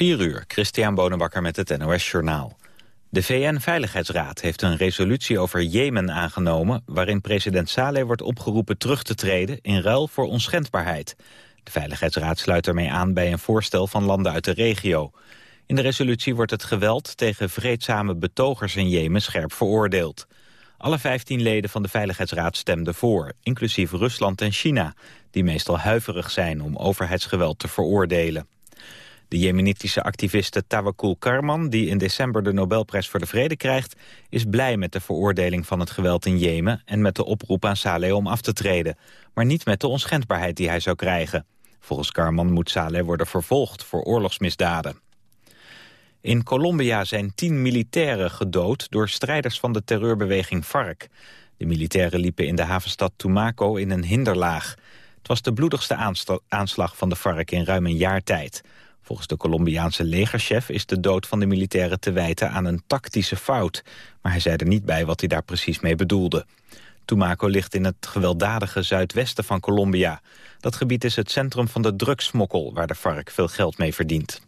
4 uur, Christian Bonenbakker met het NOS Journaal. De VN-veiligheidsraad heeft een resolutie over Jemen aangenomen... waarin president Saleh wordt opgeroepen terug te treden... in ruil voor onschendbaarheid. De Veiligheidsraad sluit ermee aan bij een voorstel van landen uit de regio. In de resolutie wordt het geweld tegen vreedzame betogers in Jemen scherp veroordeeld. Alle 15 leden van de Veiligheidsraad stemden voor, inclusief Rusland en China... die meestal huiverig zijn om overheidsgeweld te veroordelen. De jemenitische activiste Tawakkul Karman, die in december de Nobelprijs voor de Vrede krijgt, is blij met de veroordeling van het geweld in Jemen en met de oproep aan Saleh om af te treden, maar niet met de onschendbaarheid die hij zou krijgen. Volgens Karman moet Saleh worden vervolgd voor oorlogsmisdaden. In Colombia zijn tien militairen gedood door strijders van de terreurbeweging FARC. De militairen liepen in de havenstad Tumaco in een hinderlaag. Het was de bloedigste aanslag van de FARC in ruim een jaar tijd. Volgens de Colombiaanse legerchef is de dood van de militairen te wijten aan een tactische fout. Maar hij zei er niet bij wat hij daar precies mee bedoelde. Tumaco ligt in het gewelddadige zuidwesten van Colombia. Dat gebied is het centrum van de drugsmokkel waar de FARC veel geld mee verdient.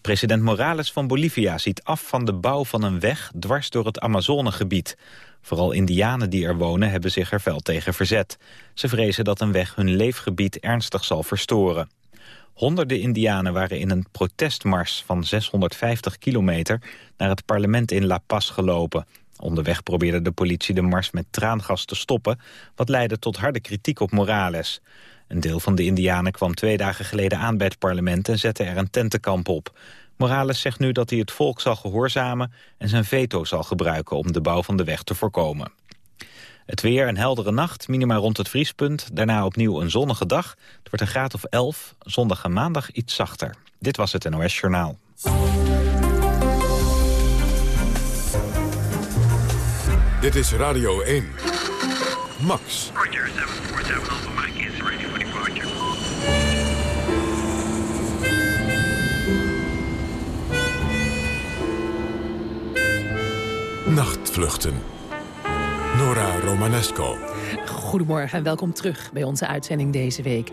President Morales van Bolivia ziet af van de bouw van een weg dwars door het Amazonegebied. Vooral indianen die er wonen hebben zich er fel tegen verzet. Ze vrezen dat een weg hun leefgebied ernstig zal verstoren. Honderden indianen waren in een protestmars van 650 kilometer naar het parlement in La Paz gelopen. Onderweg probeerde de politie de mars met traangas te stoppen, wat leidde tot harde kritiek op Morales. Een deel van de indianen kwam twee dagen geleden aan bij het parlement en zette er een tentenkamp op. Morales zegt nu dat hij het volk zal gehoorzamen en zijn veto zal gebruiken om de bouw van de weg te voorkomen. Het weer een heldere nacht, minima rond het vriespunt. Daarna opnieuw een zonnige dag. Het wordt een graad of 11. Zondag en maandag iets zachter. Dit was het NOS Journaal. Dit is Radio 1. Max. Roger, 747 Alpha Mike is ready for departure. Nachtvluchten. Nora Romanesco. Goedemorgen en welkom terug bij onze uitzending deze week.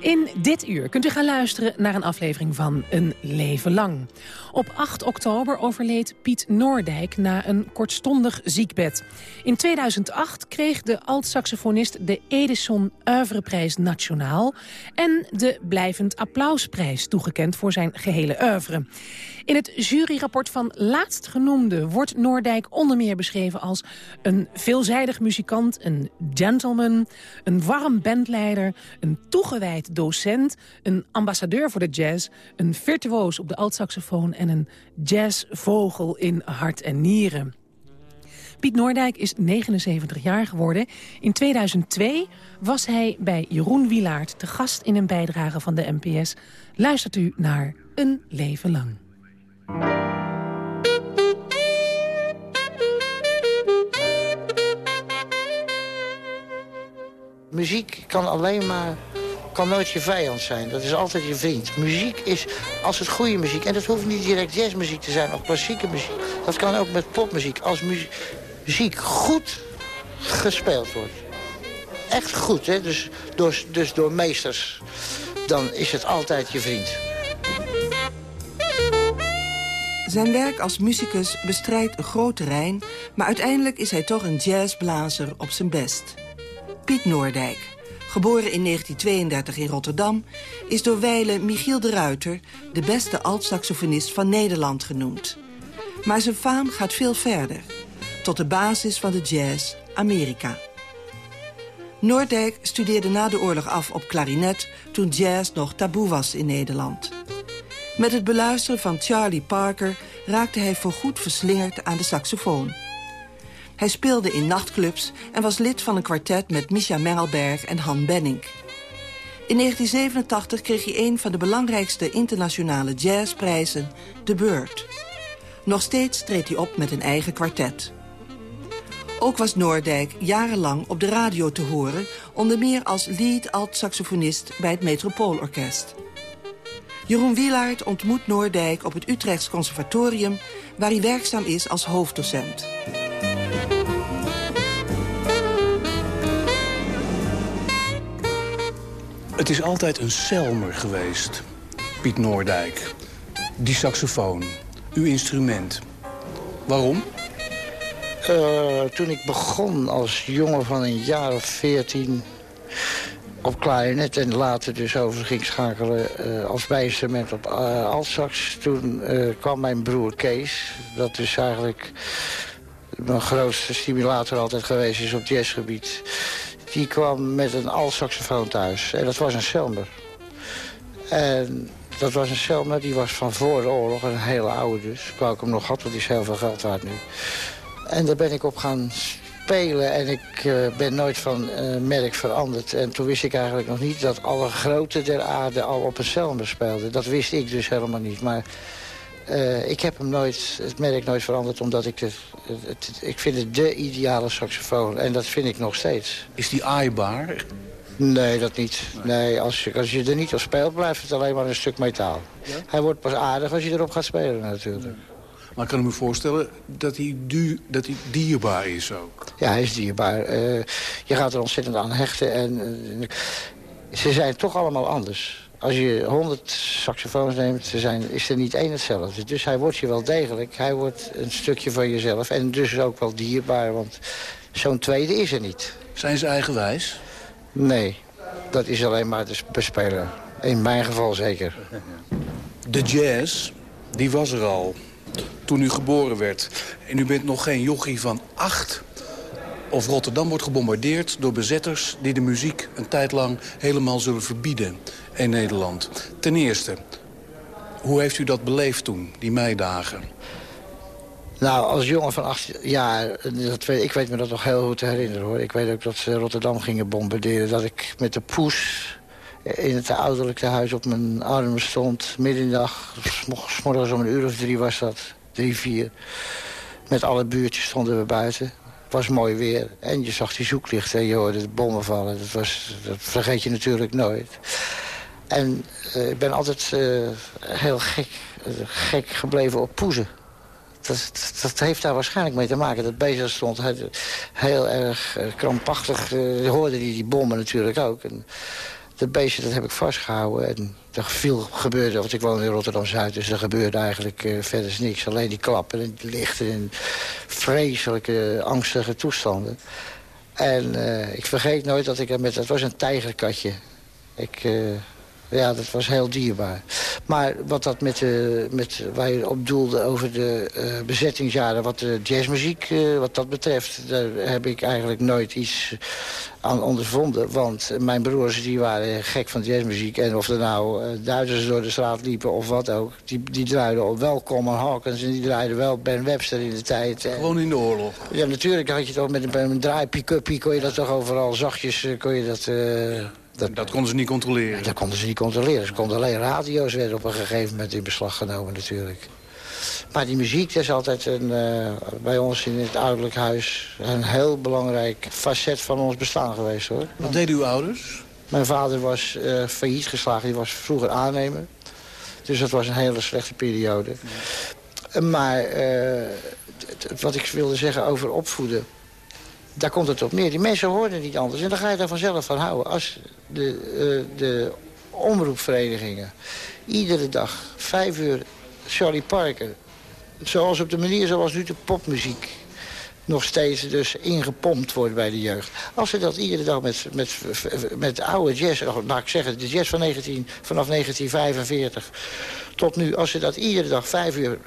In dit uur kunt u gaan luisteren naar een aflevering van Een Leven Lang. Op 8 oktober overleed Piet Noordijk na een kortstondig ziekbed. In 2008 kreeg de alt-saxofonist de Edison Oeuvreprijs Nationaal... en de Blijvend Applausprijs toegekend voor zijn gehele oeuvre. In het juryrapport van laatstgenoemde wordt Noordijk onder meer beschreven als een veelzijdig muzikant, een gentleman, een warm bandleider, een toegewijd docent, een ambassadeur voor de jazz, een virtuoos op de altsaxofoon en een jazzvogel in hart en nieren. Piet Noordijk is 79 jaar geworden. In 2002 was hij bij Jeroen Wilaert te gast in een bijdrage van de NPS. Luistert u naar Een Leven Lang. Muziek kan alleen maar kan nooit je vijand zijn. Dat is altijd je vriend. Muziek is, als het goede muziek... en dat hoeft niet direct jazzmuziek te zijn of klassieke muziek. Dat kan ook met popmuziek. Als mu muziek goed gespeeld wordt. Echt goed, hè? Dus, door, dus door meesters. Dan is het altijd je vriend. Zijn werk als muzikus bestrijdt een groot terrein... maar uiteindelijk is hij toch een jazzblazer op zijn best. Piet Noordijk, geboren in 1932 in Rotterdam... is door wijlen Michiel de Ruiter de beste altsaxofonist van Nederland genoemd. Maar zijn faam gaat veel verder. Tot de basis van de jazz, Amerika. Noordijk studeerde na de oorlog af op klarinet... toen jazz nog taboe was in Nederland. Met het beluisteren van Charlie Parker raakte hij voorgoed verslingerd aan de saxofoon. Hij speelde in nachtclubs en was lid van een kwartet met Misha Mengelberg en Han Benning. In 1987 kreeg hij een van de belangrijkste internationale jazzprijzen, de Bird. Nog steeds treedt hij op met een eigen kwartet. Ook was Noordijk jarenlang op de radio te horen... onder meer als lead alt-saxofonist bij het Metropoolorkest. Jeroen Wielaert ontmoet Noordijk op het Utrechts Conservatorium... waar hij werkzaam is als hoofddocent. Het is altijd een Selmer geweest, Piet Noordijk. Die saxofoon, uw instrument. Waarom? Uh, toen ik begon als jongen van een jaar of veertien op klarinet en later dus over ging schakelen uh, als bijinstrument op uh, altsax. Toen kwam mijn broer Kees, dat dus eigenlijk mijn grootste stimulator altijd geweest is op jazzgebied. Die kwam met een altsaxofoon thuis en dat was een Selmer. En dat was een Selmer, die was van voor de oorlog, een hele oude dus. Ik wou ik hem nog had, want die is heel veel geld waard nu. En daar ben ik op gaan spelen en ik uh, ben nooit van uh, merk veranderd. En toen wist ik eigenlijk nog niet dat alle grote der aarde al op een Selmer speelden. Dat wist ik dus helemaal niet. Maar uh, ik heb hem nooit, het merk nooit veranderd, omdat ik het, het, ik vind het de ideale saxofoon. En dat vind ik nog steeds. Is die aaibaar? Nee, dat niet. Nee, als, je, als je er niet op speelt, blijft het alleen maar een stuk metaal. Ja? Hij wordt pas aardig als je erop gaat spelen natuurlijk. Ja. Maar ik kan me voorstellen dat hij, du dat hij dierbaar is ook. Ja, hij is dierbaar. Uh, je gaat er ontzettend aan hechten. En uh, ze zijn toch allemaal anders. Als je honderd saxofoons neemt, ze zijn, is er niet één hetzelfde. Dus hij wordt je wel degelijk. Hij wordt een stukje van jezelf. En dus ook wel dierbaar, want zo'n tweede is er niet. Zijn ze eigenwijs? Nee, dat is alleen maar de bespeler. In mijn geval zeker. De jazz, die was er al toen u geboren werd. En u bent nog geen jochie van acht. Of Rotterdam wordt gebombardeerd door bezetters... die de muziek een tijd lang helemaal zullen verbieden in Nederland. Ten eerste, hoe heeft u dat beleefd toen, die meidagen? Nou, als jongen van acht jaar, ik weet me dat nog heel goed te herinneren hoor. Ik weet ook dat ze Rotterdam gingen bombarderen. Dat ik met de poes in het ouderlijke huis op mijn armen stond. Midden in de dag, s morgens om een uur of drie was dat. Drie, vier. Met alle buurtjes stonden we buiten. Het was mooi weer. En je zag die zoeklichten en je hoorde de bommen vallen. Dat, was, dat vergeet je natuurlijk nooit. En uh, ik ben altijd uh, heel gek, uh, gek gebleven op poezen. Dat, dat, heeft daar waarschijnlijk mee te maken. Dat beest stond heel erg krampachtig. hoorde die, die bommen natuurlijk ook. En dat beestje dat heb ik vastgehouden. En er veel gebeurde, want ik woon in Rotterdam-Zuid... dus er gebeurde eigenlijk uh, verder niks. Alleen die klappen en die lichten en vreselijke, angstige toestanden. En uh, ik vergeet nooit dat ik er met... Het was een tijgerkatje. Ik... Uh, ja, dat was heel dierbaar. Maar wat dat met, de, met waar je op doelde over de uh, bezettingsjaren... wat de jazzmuziek, uh, wat dat betreft... daar heb ik eigenlijk nooit iets aan ondervonden. Want mijn broers die waren gek van jazzmuziek. En of er nou uh, Duitsers door de straat liepen of wat ook... die, die draaiden op wel Coleman Hawkins en die draaiden wel Ben Webster in de tijd. Gewoon in de oorlog? Ja, natuurlijk had je toch met een, een draai pick-up... kon je dat toch overal zachtjes kon je dat... Dat, dat konden ze niet controleren? Dat konden ze niet controleren. Ze konden alleen radio's werden op een gegeven moment in beslag genomen natuurlijk. Maar die muziek dat is altijd een, uh, bij ons in het ouderlijk huis... een heel belangrijk facet van ons bestaan geweest. hoor. Wat deden uw ouders? Mijn vader was uh, failliet geslagen. Die was vroeger aannemer. Dus dat was een hele slechte periode. Ja. Maar uh, wat ik wilde zeggen over opvoeden daar komt het op neer. Die mensen horen niet anders. En dan ga je daar vanzelf van houden. Als de, uh, de omroepverenigingen iedere dag vijf uur Charlie Parker... zoals op de manier zoals nu de popmuziek nog steeds dus ingepompt wordt bij de jeugd. Als ze dat iedere dag met, met, met oude jazz, laat ik zeggen, de jazz van 19, vanaf 1945 tot nu... als ze dat iedere dag vijf uur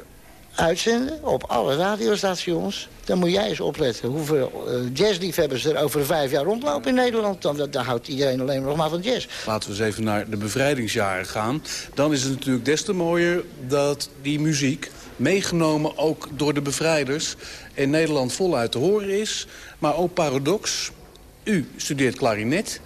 uitzenden op alle radiostations... dan moet jij eens opletten hoeveel uh, jazzliefhebbers er over vijf jaar rondlopen in Nederland. Dan, dan houdt iedereen alleen nog maar van jazz. Laten we eens even naar de bevrijdingsjaren gaan. Dan is het natuurlijk des te mooier dat die muziek meegenomen ook door de bevrijders... in Nederland voluit te horen is. Maar ook paradox, u studeert klarinet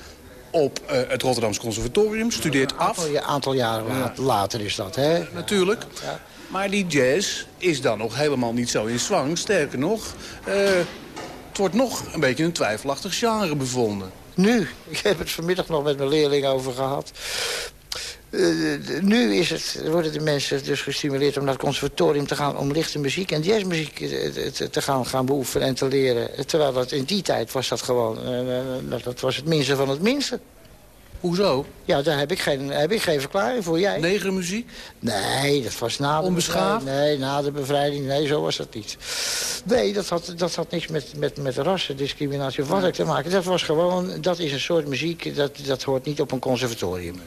op uh, het Rotterdamse Conservatorium, studeert af. Een aantal, jaren ja. later is dat, hè? Natuurlijk. Ja. Maar die jazz is dan nog helemaal niet zo in zwang. Sterker nog, uh, het wordt nog een beetje een twijfelachtig genre bevonden. Nu, ik heb het vanmiddag nog met mijn leerling over gehad. Uh, nu is het, worden de mensen dus gestimuleerd om naar het conservatorium te gaan... om lichte muziek en jazzmuziek te, te gaan, gaan beoefenen en te leren. Terwijl dat in die tijd was dat gewoon, uh, dat was het minste van het minste. Hoezo? Ja, daar heb ik geen, heb ik geen verklaring voor. Jij? Negermuziek? Nee, dat was na de Onbeschaafd? bevrijding. Nee, na de bevrijding. Nee, zo was dat niet. Nee, dat had, dat had niks met, met, met rassendiscriminatie of wat ook te maken. Dat was gewoon, dat is een soort muziek, dat, dat hoort niet op een conservatorium.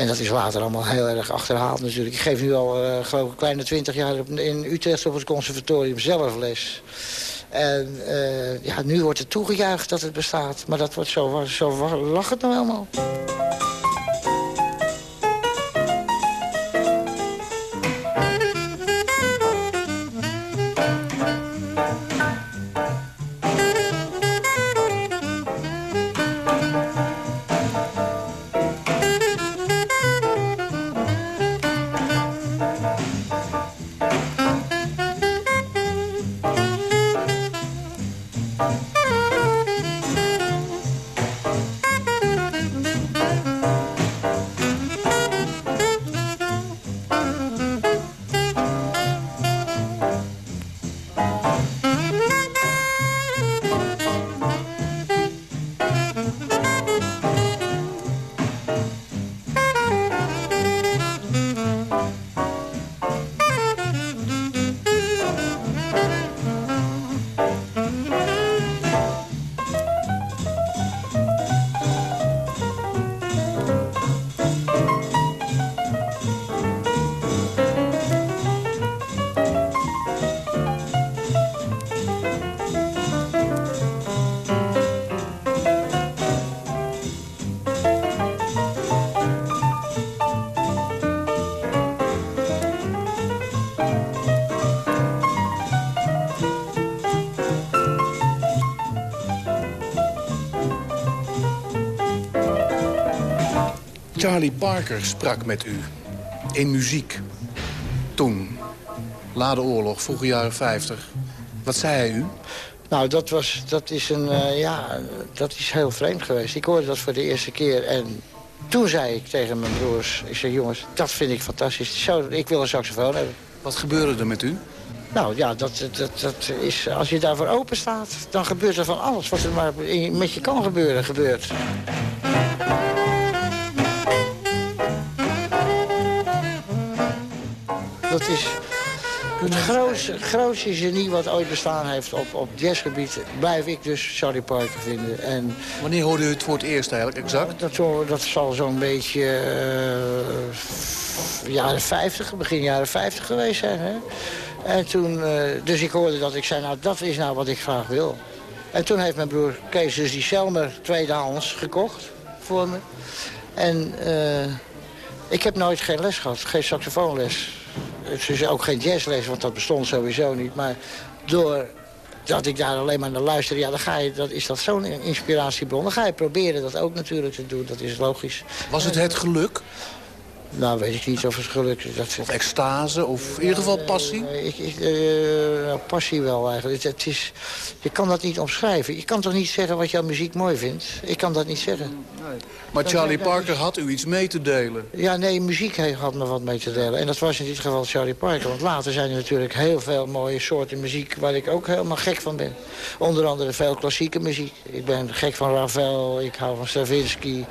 En dat is later allemaal heel erg achterhaald natuurlijk. Ik geef nu al, uh, geloof ik, een kleine twintig jaar in Utrecht op het conservatorium zelf les. En uh, ja, nu wordt het toegejuicht dat het bestaat. Maar dat wordt zo, zo lag het nou helemaal. Charlie Parker sprak met u in muziek. Toen, na de oorlog, vroege jaren 50. Wat zei hij u? Nou, dat, was, dat, is een, uh, ja, dat is heel vreemd geweest. Ik hoorde dat voor de eerste keer en toen zei ik tegen mijn broers... ik zei, jongens, dat vind ik fantastisch. Zo, ik wil een saxofoon hebben. Wat gebeurde er met u? Nou ja, dat, dat, dat is, als je daarvoor open staat... dan gebeurt er van alles wat er maar met je kan gebeuren, gebeurt. Is het grootste, grootste genie wat ooit bestaan heeft op, op jazzgebied... blijf ik dus Charlie Parker vinden. En Wanneer hoorde u het voor het eerst eigenlijk, exact? Dat, dat zal zo'n beetje uh, jaren 50, begin jaren 50 geweest zijn. Hè? En toen, uh, dus ik hoorde dat ik zei, nou dat is nou wat ik graag wil. En toen heeft mijn broer Kees dus die Selmer tweedehands gekocht voor me. En uh, ik heb nooit geen les gehad, geen saxofoonles. Het is ook geen jazzles, want dat bestond sowieso niet. Maar door dat ik daar alleen maar naar luister, ja, dan ga je, dat, is dat zo'n inspiratiebron. Dan ga je proberen dat ook natuurlijk te doen, dat is logisch. Was het het geluk? Nou, weet ik niet of het geluk is. Dat... Of extase, of in ieder geval passie? Uh, ik, ik, uh, passie wel eigenlijk. Het, het, is, je kan dat niet omschrijven. Je kan toch niet zeggen wat jouw muziek mooi vindt? Ik kan dat niet zeggen. Nee. Maar Charlie Parker had u iets mee te delen? Ja, nee, muziek had me wat mee te delen. En dat was in dit geval Charlie Parker. Want later zijn er natuurlijk heel veel mooie soorten muziek... waar ik ook helemaal gek van ben. Onder andere veel klassieke muziek. Ik ben gek van Ravel, ik hou van Stravinsky,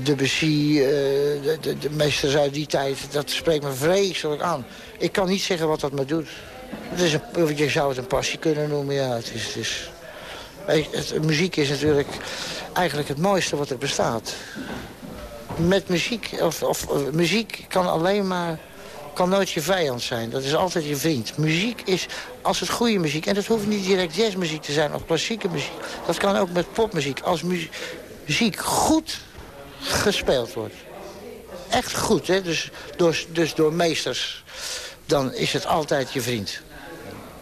Debussy... Uh, de, de, de uit die tijd. Dat spreekt me vreselijk aan. Ik kan niet zeggen wat dat me doet. Het is een, je zou het een passie kunnen noemen, ja. Het is, het het, muziek is natuurlijk eigenlijk het mooiste wat er bestaat. Met muziek, of, of uh, muziek kan alleen maar kan nooit je vijand zijn. Dat is altijd je vriend. Muziek is, als het goede muziek... en dat hoeft niet direct jazzmuziek te zijn of klassieke muziek. Dat kan ook met popmuziek. Als muziek goed gespeeld wordt. Echt goed, hè? Dus, door, dus door meesters. Dan is het altijd je vriend.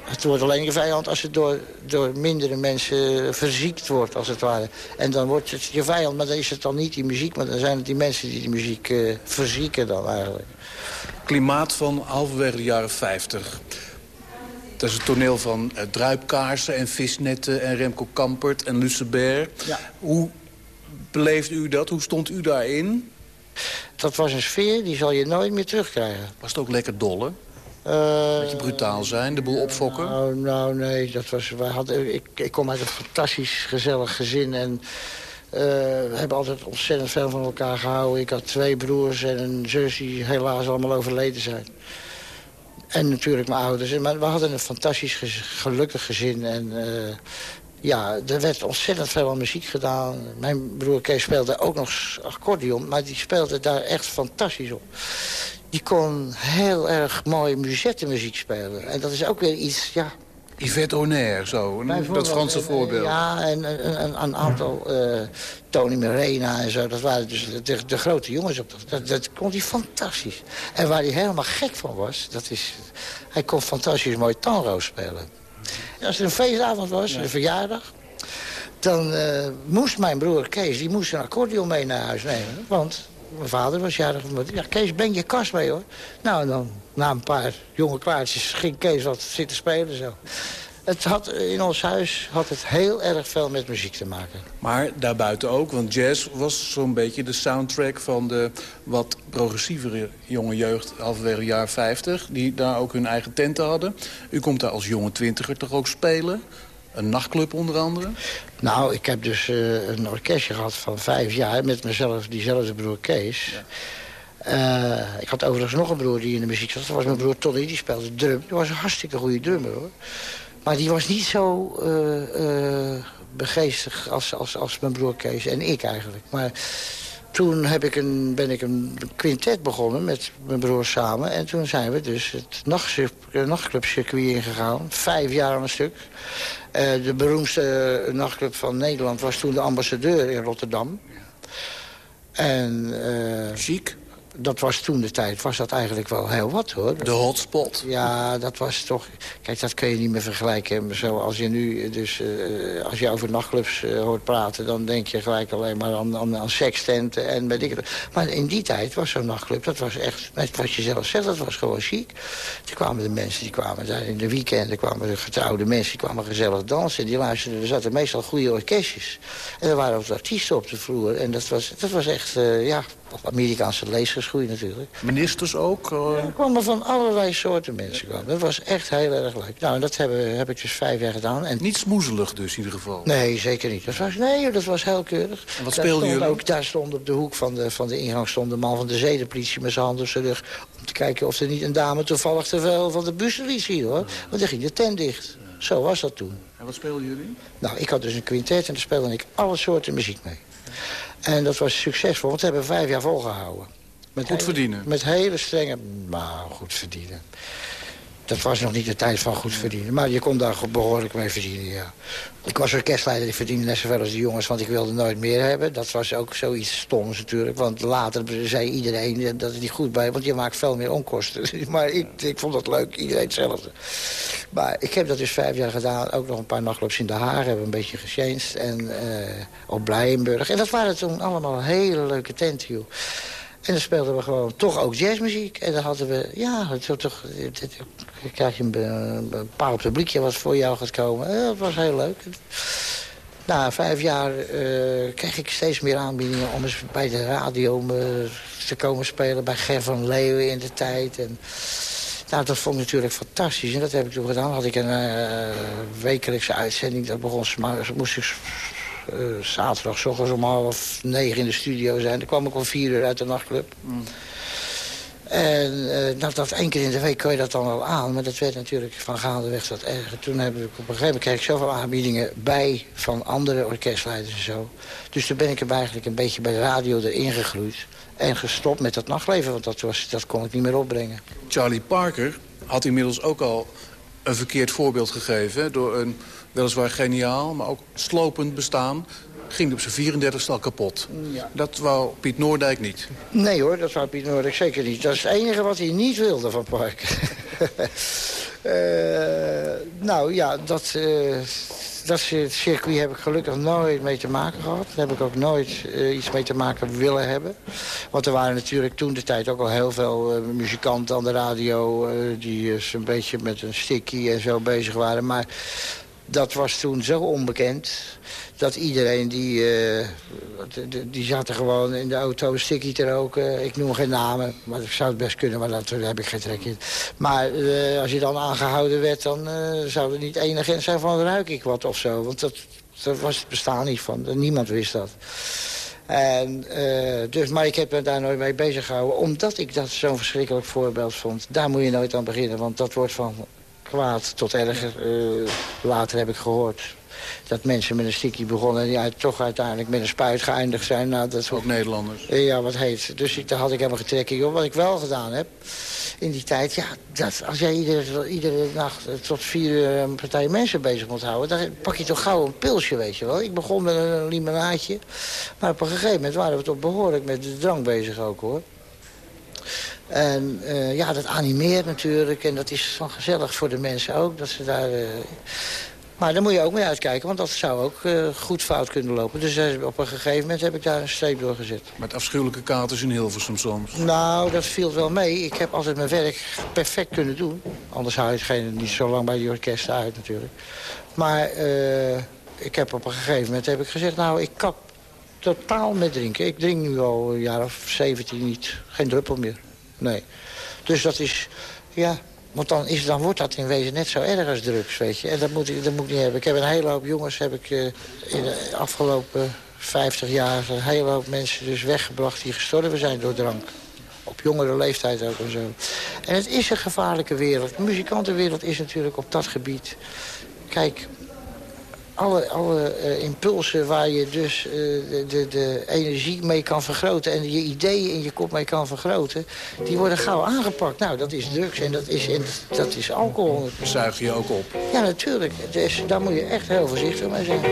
Het wordt alleen je vijand als het door, door mindere mensen verziekt wordt, als het ware. En dan wordt het je vijand, maar dan is het dan niet die muziek... maar dan zijn het die mensen die die muziek uh, verzieken dan eigenlijk. Klimaat van halverwege de jaren 50. Dat is het toneel van uh, druipkaarsen en visnetten en Remco Kampert en Lucebert. Ja. Hoe beleeft u dat? Hoe stond u daarin? Dat was een sfeer, die zal je nooit meer terugkrijgen. Was het ook lekker dolle? Uh, Beetje brutaal zijn, de boel opfokken? Nou, nou nee, dat was, wij hadden, ik, ik kom uit een fantastisch gezellig gezin. En we hebben altijd ontzettend veel van elkaar gehouden. Ik had twee broers en een zus die helaas allemaal overleden zijn. En natuurlijk mijn ouders. Maar we hadden een fantastisch gelukkig gezin. En ja, er werd ontzettend veel muziek gedaan. Mijn broer Kees speelde ook nog accordeon, maar die speelde daar echt fantastisch op. Die kon heel erg mooi muzettenmuziek spelen. En dat is ook weer iets, ja... Yvette Honner, zo, dat Franse voorbeeld. Ja, en een, een aantal, uh, Tony Morena en zo, dat waren dus de, de grote jongens. Op, dat, dat kon hij fantastisch. En waar hij helemaal gek van was, dat is... Hij kon fantastisch mooi tango spelen. Als er een feestavond was, een verjaardag... dan uh, moest mijn broer Kees die moest een accordeon mee naar huis nemen. Want mijn vader was jarig. Ja, Kees, breng je kast mee, hoor. Nou, en dan na een paar jonge klaartjes ging Kees wat zitten spelen, zo. Het had, in ons huis had het heel erg veel met muziek te maken. Maar daarbuiten ook, want jazz was zo'n beetje de soundtrack... van de wat progressievere jonge jeugd halverwege de jaren 50... die daar ook hun eigen tenten hadden. U komt daar als jonge twintiger toch ook spelen? Een nachtclub onder andere? Nou, ik heb dus uh, een orkestje gehad van vijf jaar... met mezelf, diezelfde broer Kees... Ja. Uh, ik had overigens nog een broer die in de muziek zat. Dat was mijn broer Tony, die speelde drum. Die was een hartstikke goede drummer, hoor. Maar die was niet zo uh, als, als, als mijn broer Kees en ik eigenlijk. Maar toen heb ik een, ben ik een quintet begonnen met mijn broer samen. En toen zijn we dus het nachtclubcircuit ingegaan. Vijf jaar aan een stuk. Uh, de beroemdste nachtclub van Nederland was toen de ambassadeur in Rotterdam. En, Chic? Dat was toen de tijd, was dat eigenlijk wel heel wat, hoor. De hotspot. Ja, dat was toch... Kijk, dat kun je niet meer vergelijken. Zoals je nu, dus uh, als je over nachtclubs uh, hoort praten... dan denk je gelijk alleen maar aan, aan, aan sekstenten en weet ik Maar in die tijd was zo'n nachtclub, dat was echt... Net wat je zelf zegt, dat was gewoon chic. Toen kwamen de mensen, die kwamen daar in de weekenden... kwamen de getrouwde mensen, die kwamen gezellig dansen. Die luisterden, er zaten meestal goede orkestjes. En er waren ook artiesten op de vloer. En dat was, dat was echt, uh, ja op Amerikaanse lezersgroei natuurlijk. Ministers ook? Uh... er kwamen van allerlei soorten mensen. Kwamen. Dat was echt heel erg leuk. Nou, dat hebben, heb ik dus vijf jaar gedaan. En... Niet smoezelig dus in ieder geval? Nee, zeker niet. Dat was, nee, dat was heel keurig. En wat speelden jullie? Ook, daar stond op de hoek van de, van de ingang stond de man van de zedenpolitie met zijn handen op zijn rug. Om te kijken of er niet een dame toevallig te veel van de bus liet zien hoor. Want dan ging de tent dicht. Zo was dat toen. En wat speelden jullie? Nou, ik had dus een quintet en daar speelde ik alle soorten muziek mee. En dat was succesvol, want we hebben vijf jaar volgehouden. Met goed verdienen? Met hele strenge... Nou, goed verdienen. Dat was nog niet de tijd van goed verdienen. Maar je kon daar behoorlijk mee verdienen, ja. Ik was orkestleider, ik verdiende net zoveel als de jongens... want ik wilde nooit meer hebben. Dat was ook zoiets stoms natuurlijk. Want later zei iedereen dat het niet goed bij... want je maakt veel meer onkosten. maar ik, ik vond dat leuk, iedereen hetzelfde. Maar ik heb dat dus vijf jaar gedaan. Ook nog een paar nachtclubs in de Haag hebben een beetje gechanged. En uh, op Blijenburg. En dat waren toen allemaal hele leuke tenten. En dan speelden we gewoon toch ook jazzmuziek. En dan hadden we, ja, toch, toch, dan krijg je een, een publiekje wat voor jou gaat komen. dat was heel leuk. Na vijf jaar uh, kreeg ik steeds meer aanbiedingen om eens bij de radio te komen spelen. Bij Ger van Leeuwen in de tijd. En, nou, dat vond ik natuurlijk fantastisch. En dat heb ik toen gedaan. had ik een uh, wekelijkse uitzending. Dat begon, moest ik uh, zaterdag s ochtends om half negen in de studio zijn. Dan kwam ik om vier uur uit de nachtclub. Mm. En uh, nou, dat één keer in de week kon je dat dan wel aan. Maar dat werd natuurlijk van gaandeweg wat erger. Toen heb ik op een gegeven moment kreeg ik zoveel aanbiedingen bij van andere orkestleiders en zo. Dus toen ben ik er eigenlijk een beetje bij de radio erin gegroeid. En gestopt met dat nachtleven, want dat, was, dat kon ik niet meer opbrengen. Charlie Parker had inmiddels ook al een verkeerd voorbeeld gegeven... door een weliswaar geniaal, maar ook slopend bestaan ging op zijn 34ste al kapot. Ja. Dat wou Piet Noordijk niet. Nee hoor, dat wou Piet Noordijk zeker niet. Dat is het enige wat hij niet wilde van Park. uh, nou ja, dat, uh, dat circuit heb ik gelukkig nooit mee te maken gehad. Daar heb ik ook nooit uh, iets mee te maken willen hebben. Want er waren natuurlijk toen de tijd ook al heel veel muzikanten aan de radio... die een beetje met een sticky en zo bezig waren. Maar dat was toen zo onbekend dat iedereen die, uh, die zat er gewoon in de auto een sticky te roken. Ik noem geen namen, maar ik zou het best kunnen, maar daar heb ik geen trek in. Maar uh, als je dan aangehouden werd, dan uh, zou er niet enig zijn van ruik ik wat of zo. Want dat was het bestaan niet van. Niemand wist dat. En, dus, maar ik heb me daar nooit mee bezig gehouden. Omdat ik dat zo'n verschrikkelijk voorbeeld vond. Daar moet je nooit aan beginnen. Want dat wordt van kwaad tot erger. Uh, later heb ik gehoord dat mensen met een stikkie begonnen... en die toch uiteindelijk met een spuit geëindigd zijn. Nou, dat ook Nederlanders. Ja, wat heet. Dus ik, daar had ik helemaal getrekken. Joh, wat ik wel gedaan heb in die tijd... ja, dat, als jij iedere, iedere nacht eh, tot vier uur een partij mensen bezig moet houden... dan pak je toch gauw een pilsje, weet je wel. Ik begon met een limonaadje. Maar op een gegeven moment waren we toch behoorlijk met de drank bezig ook, hoor. En uh, ja, dat animeert natuurlijk. En dat is van gezellig voor de mensen ook. Dat ze daar... Uh, maar daar moet je ook mee uitkijken, want dat zou ook uh, goed fout kunnen lopen. Dus op een gegeven moment heb ik daar een streep door gezet. Met afschuwelijke katers in Hilversum soms? Nou, dat viel wel mee. Ik heb altijd mijn werk perfect kunnen doen. Anders hou je hetgene niet zo lang bij die orkesten uit natuurlijk. Maar ik heb op een gegeven moment heb ik gezegd... nou, ik kap totaal met drinken. Ik drink nu al een jaar of 17 niet. Geen druppel meer. Nee. Dus dat is... Ja, want dan, is, dan wordt dat in wezen net zo erg als drugs, weet je. En dat moet, ik, dat moet ik niet hebben. Ik heb een hele hoop jongens, heb ik uh, in de afgelopen 50 jaar... een hele hoop mensen dus weggebracht die gestorven zijn door drank. Op jongere leeftijd ook en zo. En het is een gevaarlijke wereld. De muzikantenwereld is natuurlijk op dat gebied... Kijk, alle, alle uh, impulsen waar je dus uh, de, de, de, energie mee kan vergroten... en je ideeën in je kop mee kan vergroten... die worden gauw aangepakt. Nou, dat is drugs en dat is, en dat is alcohol. Zuig je ook op. Ja, natuurlijk. Dus daar moet je echt heel voorzichtig mee zijn.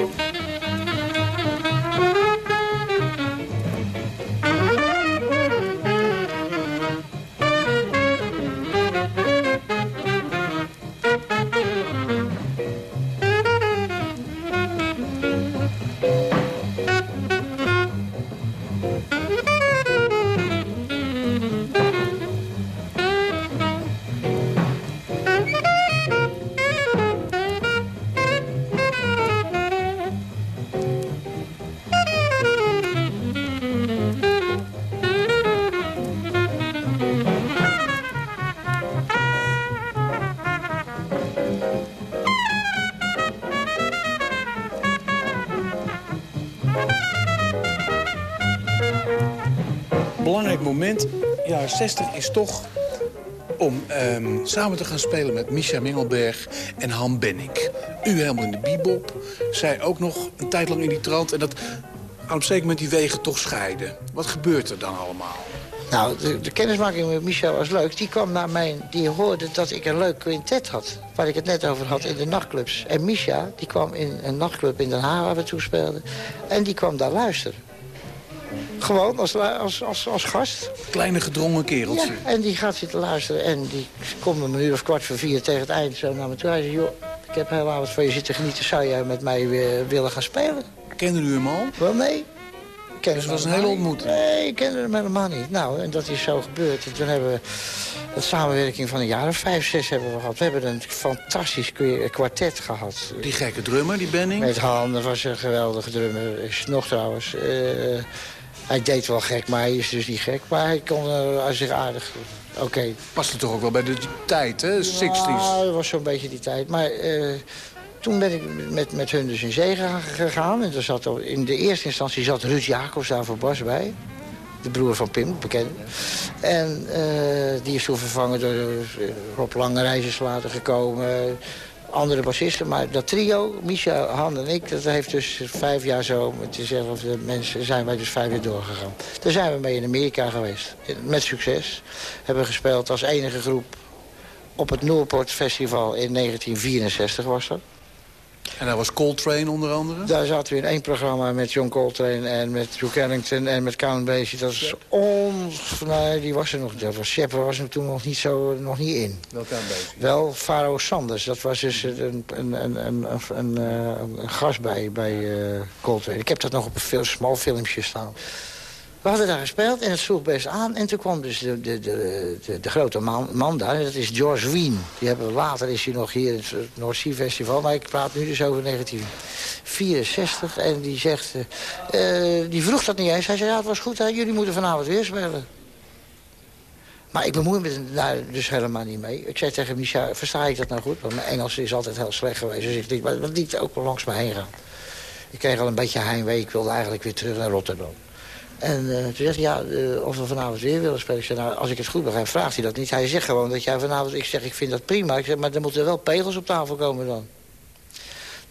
60, is toch om um, samen te gaan spelen met Misha Mengelberg en Han Benning. U helemaal in de bebop. Zij ook nog een tijd lang in die trant. En dat aan een zeker moment die wegen toch scheiden. Wat gebeurt er dan allemaal? Nou, de, kennismaking met Michel was leuk. Die kwam naar mij, die hoorde dat ik een leuk quintet had. Waar ik het net over had in de nachtclubs. En Misha, die kwam in een nachtclub in Den Haag waar we toen speelden. En die kwam daar luisteren. Gewoon als, als, als, als gast. Kleine gedrongen kereltje. Ja, en die gaat zitten luisteren. En die komt om een uur of kwart voor vier tegen het eind zo naar me toe. Hij zegt, joh, ik heb heel avond van je zitten genieten. Zou jij met mij weer willen gaan spelen? Kende u hem al? Wel, nee. Dus het was een hele ontmoeting? Nee, ik kende hem helemaal niet. Nou, en dat is zo gebeurd. En toen hebben we een samenwerking van een jaar of vijf, zes hebben we gehad. We hebben een fantastisch kwartet gehad. Die gekke drummer, die Benning? Met Han, dat was een geweldige drummer. Is nog trouwens. Uh, hij deed wel gek, maar hij is dus niet gek. Maar hij kon uh, zich aardig... Oké. Okay. Past het toch ook wel bij de tijd, hè? 60s? Ja, dat was zo'n beetje die tijd. Maar uh, toen ben ik met, met hun dus in zee gegaan. En er zat, in de eerste instantie zat Ruud Jacobs daar voor Bas bij. De broer van Pim, bekend. En uh, die is toen vervangen door Rob Langerijzers later gekomen andere bassisten. Maar dat trio, Misha, Han en ik, dat heeft dus vijf jaar zo... met dezelfde mensen zijn wij dus vijf jaar doorgegaan. Daar zijn we mee in Amerika geweest. Met succes. Hebben gespeeld als enige groep op het Noordport Festival in 1964 was dat. En daar was Coltrane onder andere? Daar zaten we in één programma met John Coltrane en met Duke Ellington en met Count Basie. Dat is on... Nee, die was er nog. Dat was, Shepard was er toen nog niet, zo, nog niet in. Wel Count Basie? Wel Faro Sanders. Dat was dus een, een, een, een, een, een gast bij, bij uh, Coltrane. Ik heb dat nog op een veel smal filmpje staan. We hadden daar gespeeld en het sloeg best aan. En toen kwam dus de, de, de, de, grote man, man daar, dat is George Wien. Die hebben later is hij nog hier in het Sea Festival. Maar ik praat nu dus over 1964. En die zegt, uh, die vroeg dat niet eens. Hij zei, ja, het was goed, hè? jullie moeten vanavond weer spelen. Maar ik bemoei me daar dus helemaal niet mee. Ik zei tegen Micha, versta ik dat nou goed? Want mijn Engels is altijd heel slecht geweest. Dus ik denk, maar liet ook wel langs me heen gaan. Ik kreeg al een beetje heimwee. Ik wilde eigenlijk weer terug naar Rotterdam. En uh, toen zegt hij, ja, uh, of we vanavond weer willen spelen. Ik zei, nou, als ik het goed begrijp, vraagt hij dat niet. Hij zegt gewoon dat jij vanavond... Ik zeg, ik vind dat prima. Ik zeg, maar er moeten wel pegels op tafel komen dan.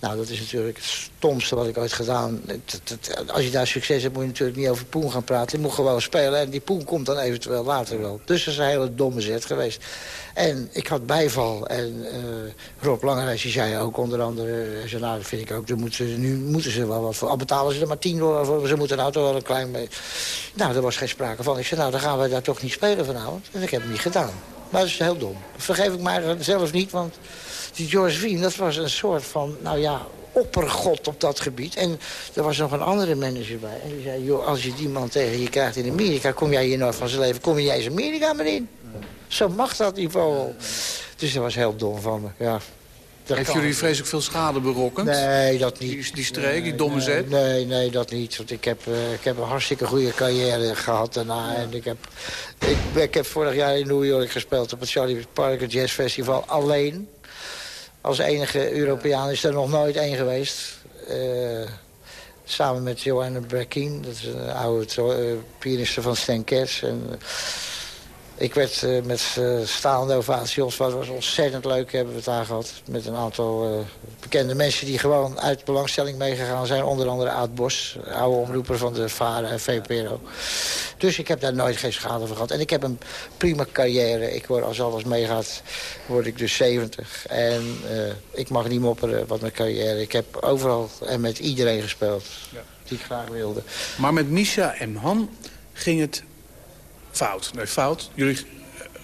Nou, dat is natuurlijk het stomste wat ik ooit gedaan. Als je daar succes hebt, moet je natuurlijk niet over Poen gaan praten. Je moet gewoon spelen en die Poen komt dan eventueel later wel. Dus dat is een hele domme zet geweest. En ik had bijval. En uh, Rob Langerijs die zei ook onder andere... Zei, nou, dat vind ik ook, moeten, nu moeten ze wel wat voor. Al betalen ze er maar 10 dollar voor, ze moeten nou toch wel een klein beetje... Nou, er was geen sprake van. Ik zei, nou, dan gaan we daar toch niet spelen vanavond. En ik heb het niet gedaan. Maar dat is heel dom. vergeef ik mij zelf niet, want die George Wien, dat was een soort van, nou ja, oppergod op dat gebied. En er was nog een andere manager bij. En die zei, joh, als je die man tegen je krijgt in Amerika... kom jij hier nog van zijn leven, kom jij eens Amerika maar in. Zo mag dat niveau. Dus dat was heel dom van me, ja. Heeft jullie vreselijk veel schade berokkend? Nee, dat niet. Die, die streek, die domme zet? Nee, nee, dat niet. Want ik heb, uh, ik heb een hartstikke goede carrière gehad daarna. En ik heb, ik, ik heb vorig jaar in New York gespeeld op het Charlie Parker Jazz Festival alleen. Als enige Europeaan is er nog nooit één geweest. Uh, samen met Johanna Berkin, dat is een oude uh, pianiste van Stan Getz. En, ik werd uh, met uh, staande ovatie, het was ontzettend leuk hebben we het daar gehad. Met een aantal uh, bekende mensen die gewoon uit belangstelling meegegaan zijn. Onder andere Aad Bos, oude omroeper van de VARA en VPRO. Dus ik heb daar nooit geen schade van gehad. En ik heb een prima carrière. Ik word, als alles meegaat, word ik dus 70. En ik mag niet mopperen wat mijn carrière. Ik heb overal en met iedereen gespeeld ja. die ik graag wilde. Maar met Misha en Han ging het fout. Nee, fout. Jullie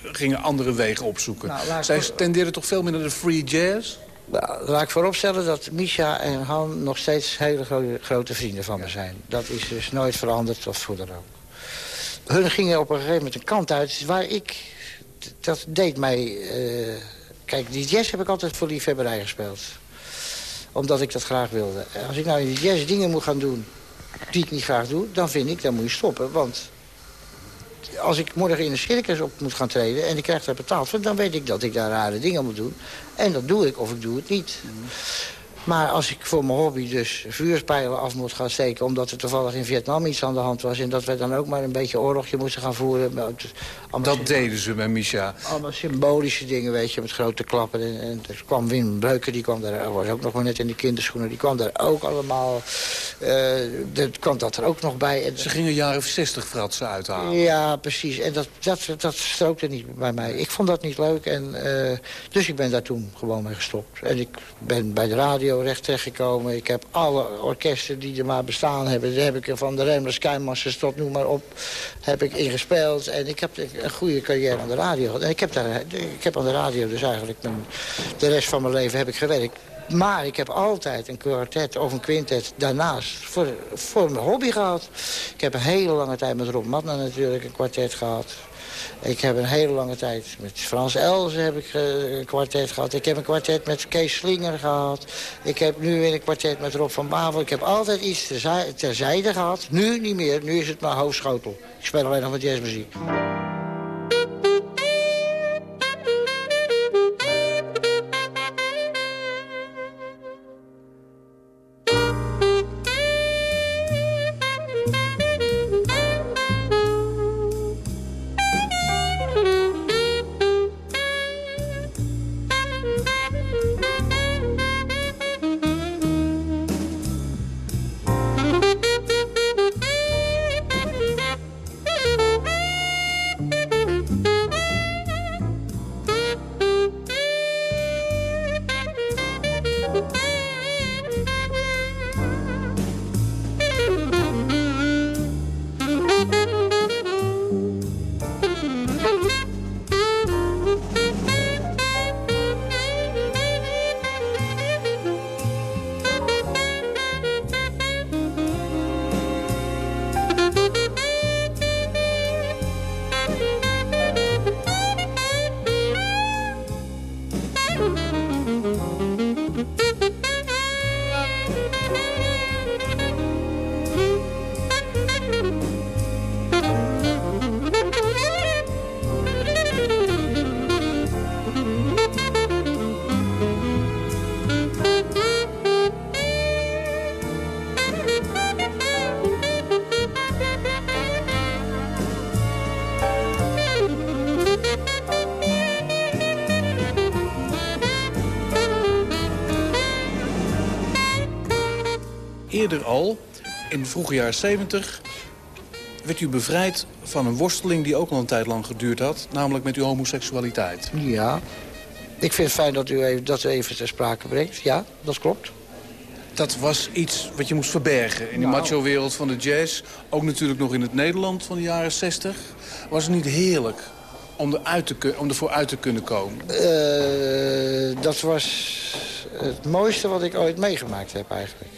gingen andere wegen opzoeken. Nou, Zij voor... tendeerden toch veel meer naar de free jazz? Nou, laat ik vooropstellen dat Misha en Han nog steeds hele grote, grote vrienden van me zijn. Dat is dus nooit veranderd of voor dan ook. Hun gingen op een gegeven moment een kant uit waar ik... Dat deed mij... Uh, kijk, die jazz heb ik altijd voor liefhebberij gespeeld. Omdat ik dat graag wilde. Als ik nou in die jazz dingen moet gaan doen die ik niet graag doe... dan vind ik, dan moet je stoppen. Want als ik morgen in een circus op moet gaan treden... en ik krijg daar betaald dan weet ik dat ik daar rare dingen moet doen. En dat doe ik of ik doe het niet. Maar als ik voor mijn hobby dus vuurspijlen af moet gaan steken... omdat er toevallig in Vietnam iets aan de hand was... en dat we dan ook maar een beetje oorlogje moesten gaan voeren... Dat deden ze met Micha. Allemaal symbolische dingen, weet je, met grote klappen. En, en er kwam Wim Breuken, die kwam daar, was ook nog maar net in de kinderschoenen... die kwam daar ook allemaal... Uh, er kwam dat er ook nog bij. En, ze gingen jaren 60 fratsen uithalen. Ja, precies. En dat, dat, dat strookte niet bij mij. Ik vond dat niet leuk. En, uh, dus ik ben daar toen gewoon mee gestopt. En ik ben bij de radio recht terechtgekomen. Ik heb alle orkesten die er maar bestaan hebben... daar heb ik er van de Remler Skymasters tot noem maar op... heb ik ingespeeld. En ik heb een goede carrière aan de radio. En ik heb, daar, ik heb aan de radio dus eigenlijk... De rest van mijn leven heb ik gewerkt. Maar ik heb altijd een kwartet of een quintet daarnaast voor, voor mijn hobby gehad. Ik heb een hele lange tijd met Rob Matna natuurlijk een kwartet gehad. Ik heb een hele lange tijd met Frans Elze heb ik een kwartet gehad. Ik heb een kwartet met Kees Slinger gehad. Ik heb nu weer een kwartet met Rob van Bavel. Ik heb altijd iets terzijde gehad. Nu niet meer. Nu is het mijn hoofdschotel. Ik speel alleen nog met jazzmuziek. Eerder al, in de vroege jaren 70... werd u bevrijd van een worsteling die ook al een tijd lang geduurd had. Namelijk met uw homoseksualiteit. Ja. Ik vind het fijn dat u even, dat u even ter sprake brengt. Ja, dat klopt. Dat was iets wat je moest verbergen in de Nou. macho-wereld van de jazz. Ook natuurlijk nog in het Nederland van de jaren 60. Was het niet heerlijk om, eruit te, om ervoor uit te kunnen komen? Eh, dat was het mooiste wat ik ooit meegemaakt heb eigenlijk.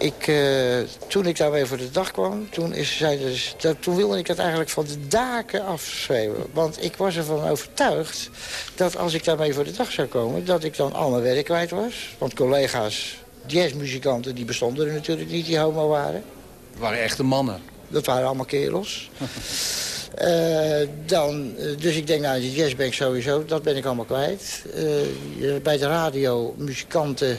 Ik, eh, toen ik daarmee voor de dag kwam, toen, is, zei dus, dat, toen wilde ik het eigenlijk van de daken afschreeuwen. Want ik was ervan overtuigd dat als ik daarmee voor de dag zou komen... dat ik dan al mijn werk kwijt was. Want collega's, jazzmuzikanten, die bestonden er natuurlijk niet, die homo waren. Het waren echte mannen. Dat waren allemaal kerels. Eh, dan, eh, dus ik denk, nou, die jazz ben ik sowieso, dat ben ik allemaal kwijt. Bij de radio, muzikanten,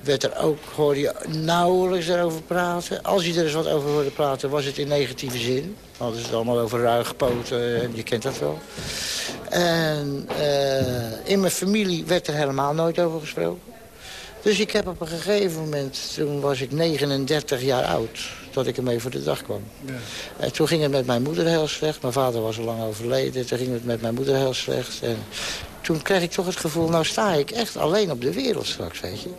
werd er ook, hoorde je nauwelijks erover praten. Als je er eens wat over hoorde praten, was het in negatieve zin. Hadden ze het allemaal over ruigpoten, en je kent dat wel. En eh, in mijn familie werd er helemaal nooit over gesproken. Dus ik heb op een gegeven moment, toen was ik 39 jaar oud... dat ik ermee voor de dag kwam. En toen ging het met mijn moeder heel slecht. Mijn vader was al lang overleden. Toen ging het met mijn moeder heel slecht. En toen kreeg ik toch het gevoel, nou sta ik echt alleen op de wereld straks, weet je.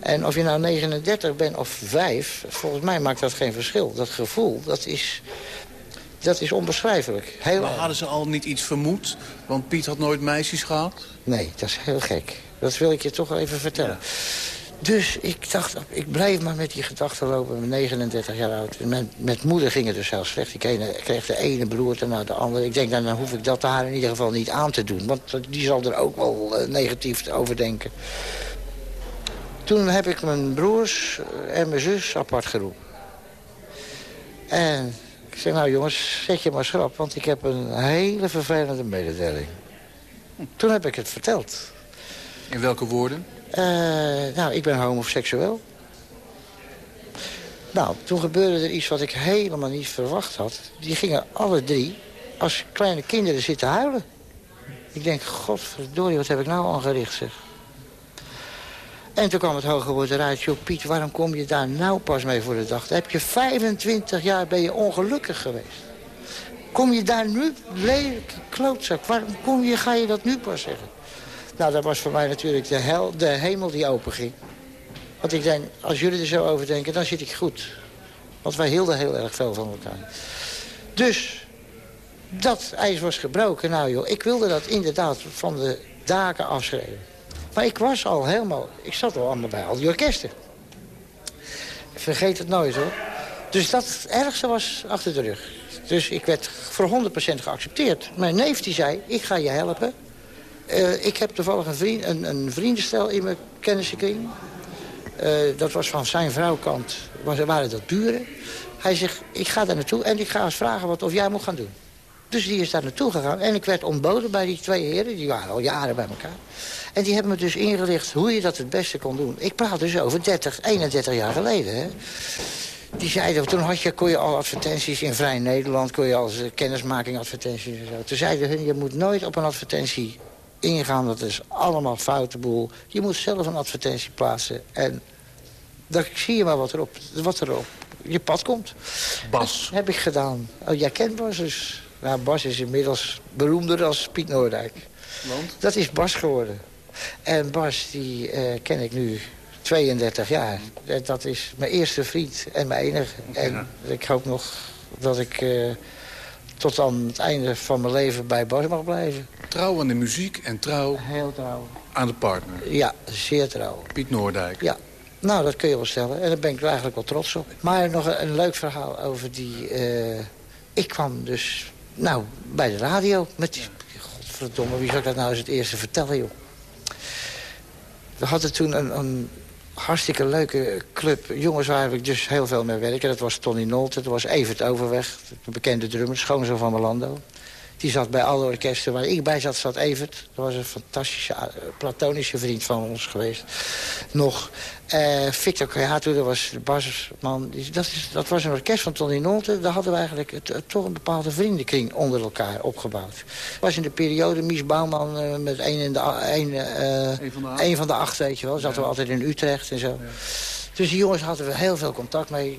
En of je nou 39 bent of 5, volgens mij maakt dat geen verschil. Dat gevoel, dat is, dat is onbeschrijfelijk. Heel Maar hadden ze al niet iets vermoed? Want Piet had nooit meisjes gehad. Nee, dat is heel gek. Dat wil ik je toch even vertellen. Dus ik dacht, ik blijf maar met die gedachten lopen. Ben 39 jaar oud. Met, met moeder ging het dus heel slecht. Ik kreeg de ene broerte naar de andere. Ik denk, nou, dan hoef ik dat haar in ieder geval niet aan te doen. Want die zal er ook wel eh, negatief over denken. Toen heb ik mijn broers en mijn zus apart geroepen. En ik zei, nou jongens, zet je maar schrap. Want ik heb een hele vervelende mededeling. Toen heb ik het verteld. In welke woorden? Eh, nou, ik ben homoseksueel. Nou, toen gebeurde er iets wat ik helemaal niet verwacht had. Die gingen alle drie als kleine kinderen zitten huilen. Ik denk, godverdorie, wat heb ik nou aangericht, zeg. En toen kwam het hoge woord eruit. Joh, Piet, waarom kom je daar nou pas mee voor de dag? Heb je 25 jaar ben je ongelukkig geweest. Kom je daar nu, lelijke klootzak, waarom kom je, ga je dat nu pas zeggen? Nou, dat was voor mij natuurlijk de, hel, de hemel die openging. Want ik denk, als jullie er zo over denken, dan zit ik goed. Want wij hielden heel erg veel van elkaar. Dus, dat ijs was gebroken. Nou joh, ik wilde dat inderdaad van de daken afschrijven. Maar ik was al helemaal, ik zat al allemaal bij al die orkesten. Vergeet het nooit hoor. Dus dat ergste was achter de rug. Dus ik werd voor 100% geaccepteerd. Mijn neef die zei, ik ga je helpen. Eh, ik heb toevallig een, vriend, een, een vriendenstel in mijn kennissenkring. Eh, dat was van zijn vrouwkant, waren dat buren. Hij zegt, ik ga daar naartoe en ik ga eens vragen wat of jij moet gaan doen. Dus die is daar naartoe gegaan en ik werd ontboden bij die twee heren. Die waren al jaren bij elkaar. En die hebben me dus ingelicht hoe je dat het beste kon doen. Ik praat dus over 30, 31 jaar geleden. Hè. Die zeiden, toen had je, kon je al advertenties in Vrij Nederland... kon je als uh, kennismaking advertenties en zo. Toen zeiden hun, je moet nooit op een advertentie ingaan. Dat is allemaal foute boel. Je moet zelf een advertentie plaatsen. En dan zie je maar wat erop, wat er op je pad komt. Bas. Dat heb ik gedaan. Oh, jij kent Bas dus. Nou, Bas is inmiddels beroemder als Piet Noordijk. Want? Dat is Bas geworden. En Bas, die uh, ken ik nu 32 jaar. En dat is mijn eerste vriend en mijn enige. En ja. ik hoop nog dat ik uh, tot aan het einde van mijn leven bij Bas mag blijven. Trouw aan de muziek en trouw, Heel trouw. aan de partner. Ja, zeer trouw. Piet Noordijk. Ja, nou, dat kun je wel stellen. En daar ben ik er eigenlijk wel trots op. Maar nog een, een leuk verhaal over die... Uh, ik kwam dus, nou, bij de radio met die... Godverdomme, wie zou ik dat nou eens het eerste vertellen, joh? We hadden toen een, een hartstikke leuke club. Jongens waar ik dus heel veel mee werken. Dat was Tony Nolte, dat was Evert Overweg. De bekende drummer, schoonzoon van Melando. Die zat bij alle orkesten waar ik bij zat, zat Evert. Dat was een fantastische, uh, platonische vriend van ons geweest. Nog. Uh, Victor Kayatu, dat was de basisman. Dat, is, dat was een orkest van Tony Nolte. Daar hadden we eigenlijk het, het, toch een bepaalde vriendenkring onder elkaar opgebouwd. Het was in de periode Mies Bouwman uh, met een, in de, een, een, van de een, van de acht, weet je wel. Zaten ja. we altijd in Utrecht en zo. Ja. Dus die jongens hadden we heel veel contact mee.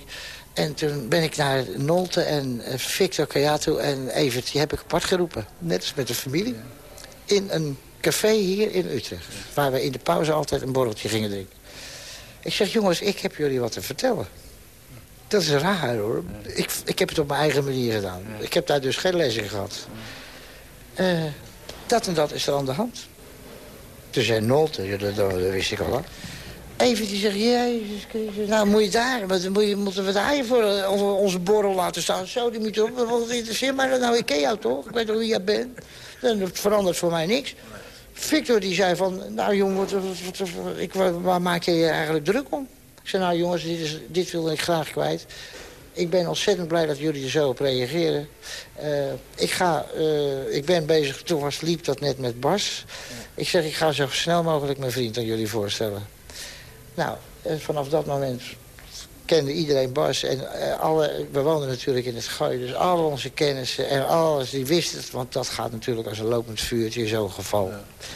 En toen ben ik naar Nolte en eh, Victor Kayato en Evert, die heb ik apart geroepen. Net als met de familie. In een café hier in Utrecht. Waar we in de pauze altijd een borreltje gingen drinken. Ik zeg, jongens, ik heb jullie wat te vertellen. Dat is raar, hoor. Ik, ik heb het op mijn eigen manier gedaan. Ik heb daar dus geen les in gehad. Eh, dat en dat is er aan de hand. Toen zei Nolte, dat, dat wist ik al lang. Even die zegt, jezus Christus, nou moet je daar, wat, moet moeten we daar voor eh, onze, borrel laten staan? Zo, die moet op, wat interesseert mij dat nou? Ik ken jou toch? Ik weet toch wie jij bent? Dan verandert voor mij niks. Victor die zei van, nou jongen, wat, ik, waar, maak je je eigenlijk druk om? Ik zei, nou jongens, dit, is, dit wilde ik graag kwijt. Ik ben ontzettend blij dat jullie er zo op reageren. Eh, ik, ga, eh, ik ben bezig, toen was, liep dat net met Bas. Ik zeg, ik ga zo snel mogelijk mijn vriend aan jullie voorstellen. Nou, eh, vanaf dat moment kende iedereen Bas. En eh, alle, we woonden natuurlijk in het gooi. Dus al onze kennissen en alles, die wisten het. Want dat gaat natuurlijk als een lopend vuurtje in zo'n geval.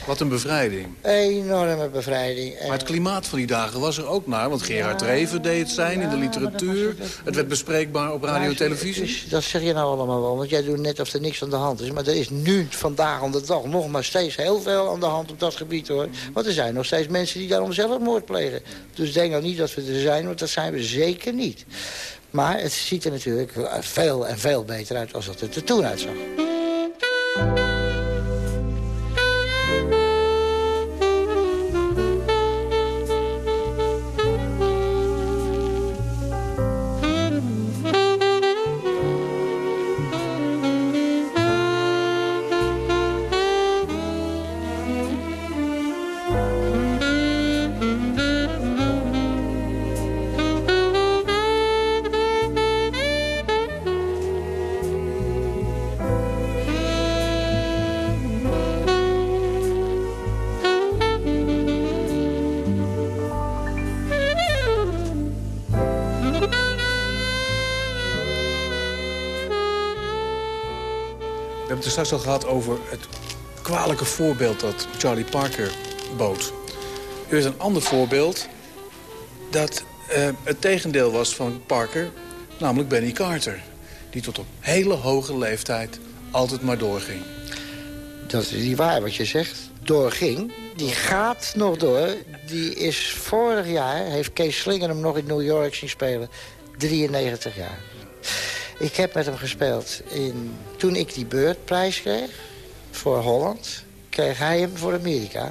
Wat een bevrijding. Enorme bevrijding. Maar het klimaat van die dagen was er ook naar. Want Gerard Reven deed het zijn in de literatuur. Het werd bespreekbaar op radio en televisie. Dus dat zeg je nou allemaal wel, want jij doet net of er niks aan de hand is. Maar er is nu, vandaag aan de dag, nog maar steeds heel veel aan de hand op dat gebied, hoor. Want er zijn nog steeds mensen die daarom zelfmoord plegen. Dus denk nou niet dat we er zijn, want dat zijn we zeker niet. Maar het ziet er natuurlijk veel en veel beter uit als dat het er toen uitzag. Straks al gehad over het kwalijke voorbeeld dat Charlie Parker bood. Er is een ander voorbeeld dat eh, het tegendeel was van Parker, namelijk Benny Carter. Die tot op hele hoge leeftijd altijd maar doorging. Dat is niet waar wat je zegt. Doorging. Die gaat nog door. Die is vorig jaar, heeft Kees Slinger hem nog in New York zien spelen. 93 jaar. Ik heb met hem gespeeld. In, toen ik die beurtprijs kreeg voor Holland, kreeg hij hem voor Amerika.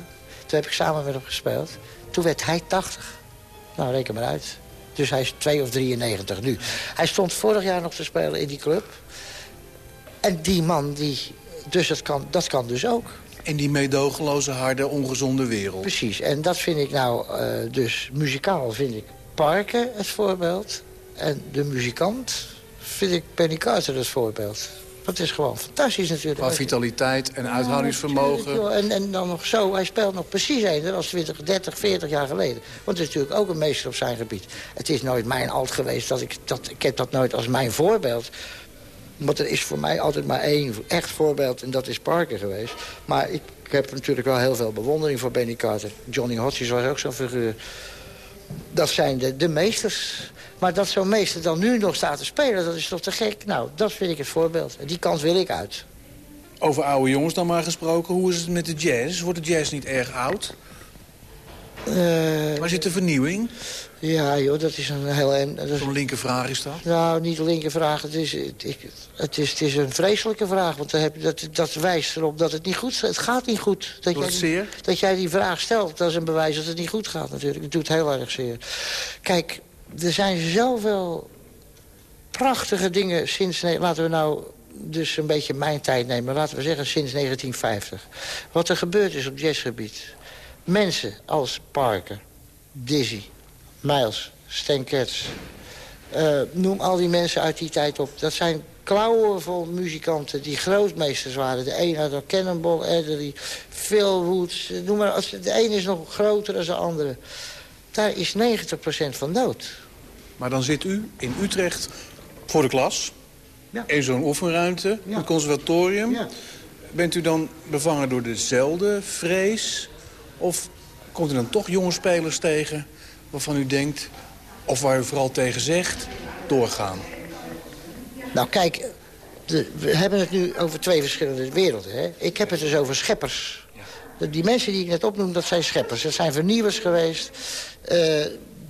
Toen heb ik samen met hem gespeeld. Toen werd hij 80. Nou, reken maar uit. Dus hij is 2 of 93 nu. Hij stond vorig jaar nog te spelen in die club. En die man, die, dus dat kan, dat kan dus ook. In die meedogenloze, harde, ongezonde wereld. Precies, en dat vind ik nou, eh, dus muzikaal vind ik Parker het voorbeeld. En de muzikant vind ik Penny Carter het voorbeeld. Dat is gewoon fantastisch natuurlijk. Qua vitaliteit en uithoudingsvermogen. En, en dan nog zo, hij speelt nog precies een als 20, 30, 40 jaar geleden. Want het is natuurlijk ook een meester op zijn gebied. Het is nooit mijn alt geweest, dat ik, dat, ik heb dat nooit als mijn voorbeeld. Want er is voor mij altijd maar één echt voorbeeld en dat is Parker geweest. Maar ik heb natuurlijk wel heel veel bewondering voor Benny Carter. Johnny Hodges was ook zo'n figuur. Dat zijn de, de meesters. Maar dat zo'n meester dan nu nog staat te spelen, dat is toch te gek? Nou, dat vind ik het voorbeeld. En die kant wil ik uit. Over oude jongens dan maar gesproken. Hoe is het met de jazz? Wordt de jazz niet erg oud? Eh, Waar zit de vernieuwing? ja, joh, dat is een heel... is, Zo'n linker vraag is dat. nou, niet een linker vraag. Het is, het, ik- het, is, het is een vreselijke vraag. Want dan heb, je- dat, dat wijst erop dat het niet goed gaat. Het gaat niet goed. Dat Doet jij, zeer? dat jij die vraag stelt, dat is een bewijs dat het niet goed gaat natuurlijk. Het doet heel erg zeer. Kijk, er zijn zoveel prachtige dingen sinds... Laten we nou dus een beetje mijn tijd nemen. Laten we zeggen sinds 1950. Wat er gebeurd is op jazzgebied. Mensen als Parker, Dizzy, Miles, Stan Getz... eh, noem al die mensen uit die tijd op. Dat zijn klauwen vol muzikanten die grootmeesters waren. De een uit Cannonball Adderley, Phil Woods. Noem maar, de een is nog groter dan de andere. Daar is 90% van dood. Maar dan zit u in Utrecht voor de klas. Ja. In zo'n oefenruimte, Ja. een conservatorium. Ja. Bent u dan bevangen door dezelfde vrees? Of komt u dan toch jonge spelers tegen waarvan u denkt... Of waar u vooral tegen zegt, doorgaan? Nou kijk, de, we hebben het nu over twee verschillende werelden. Hè? Ik heb het dus over scheppers. Die mensen die ik net opnoem, dat zijn scheppers. Dat zijn vernieuwers geweest. Uh,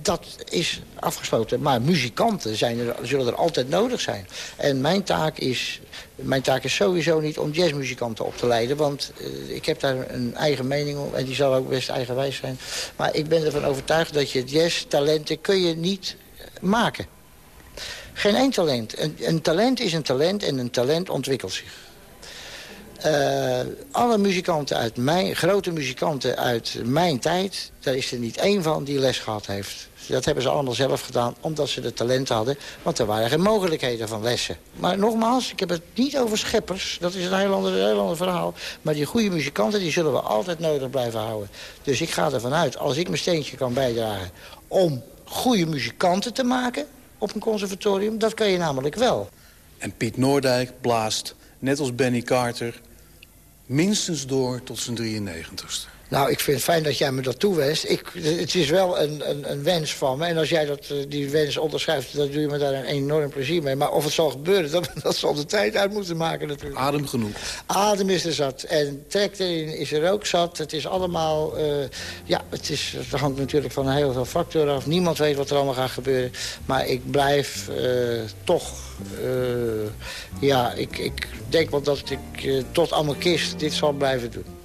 dat is afgesloten. Maar muzikanten zijn er, zullen er altijd nodig zijn. En mijn taak is, mijn taak is sowieso niet om jazzmuzikanten op te leiden. Want uh, ik heb daar een eigen mening op. En die zal ook best eigenwijs zijn. Maar ik ben ervan overtuigd dat je jazztalenten kun je niet maken. Geen één talent. Een talent is een talent en een talent ontwikkelt zich. Uh, alle muzikanten uit mijn, grote muzikanten uit mijn tijd... daar is er niet één van die les gehad heeft. Dat hebben ze allemaal zelf gedaan, omdat ze de talent hadden. Want er waren geen mogelijkheden van lessen. Maar nogmaals, ik heb het niet over scheppers. Dat is een heel ander, heel ander verhaal. Maar die goede muzikanten, die zullen we altijd nodig blijven houden. Dus ik ga ervan uit, als ik mijn steentje kan bijdragen... om goede muzikanten te maken op een conservatorium, dat kan je namelijk wel. En Piet Noordijk blaast, net als Benny Carter minstens door tot zijn 93ste. Nou, ik vind het fijn dat jij me dat toewenst. Ik, het is wel een, een, een, wens van me. En als jij dat, eh, die wens onderschrijft, dan doe je me daar een enorm plezier mee. Maar of het zal gebeuren, dat, dat zal de tijd uit moeten maken natuurlijk. Adem genoeg. Adem is er zat. En trek erin is er ook zat. Het is allemaal... Uh, ja, het, is, het hangt natuurlijk van heel veel factoren af. Niemand weet wat er allemaal gaat gebeuren. Maar ik blijf uh, toch... ja, ik, ik denk wel dat ik tot mijn kist dit zal blijven doen.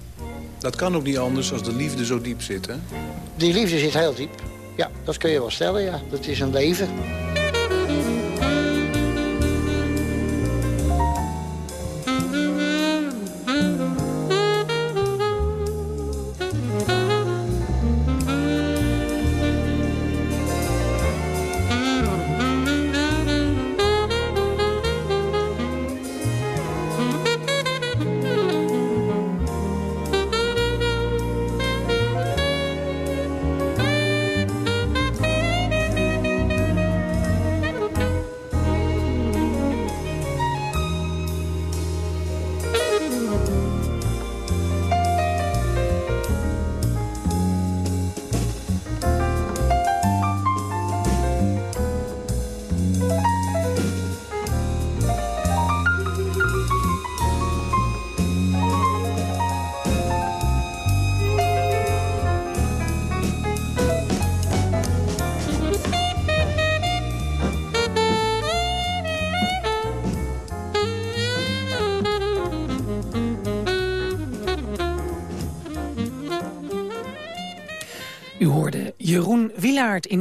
Dat kan ook niet anders als de liefde zo diep zit, hè? Die liefde zit heel diep. Ja, dat kun je wel stellen, ja. Dat is een leven.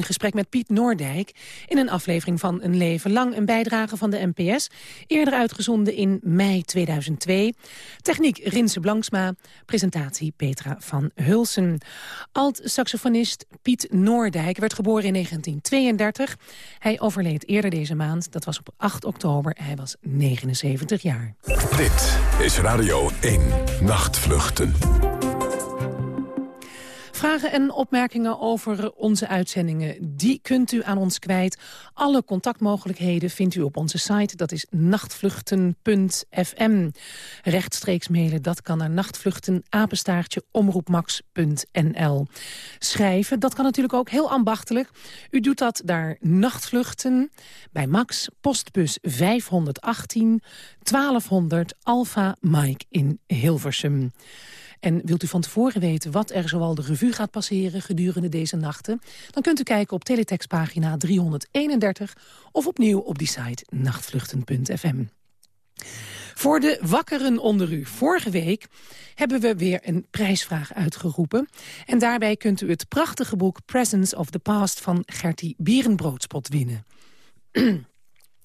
Gesprek met Piet Noordijk... in een aflevering van Een Leven Lang, een bijdrage van de NPS... eerder uitgezonden in mei 2002. Techniek Rinse Blanksma, presentatie Petra van Hulsen. Alt-saxofonist Piet Noordijk werd geboren in 1932. Hij overleed eerder deze maand, dat was op 8 oktober. Hij was 79 jaar. Dit is Radio 1 Nachtvluchten. Vragen en opmerkingen over onze uitzendingen, die kunt u aan ons kwijt. Alle contactmogelijkheden vindt u op onze site, dat is nachtvluchten.fm. Rechtstreeks mailen, dat kan naar nachtvluchten, omroepmax.nl. Schrijven, dat kan natuurlijk ook heel ambachtelijk. U doet dat daar nachtvluchten, bij Max, postbus 518, 1200 Alpha Mike in Hilversum. En wilt u van tevoren weten wat er zoal de revue gaat passeren gedurende deze nachten? Dan kunt u kijken op teletextpagina 331 of opnieuw op die site nachtvluchten.fm. Voor de wakkeren onder u. Vorige week hebben we weer een prijsvraag uitgeroepen. En daarbij kunt u het prachtige boek Presence of the Past van Gertie Bierenbroodspot winnen.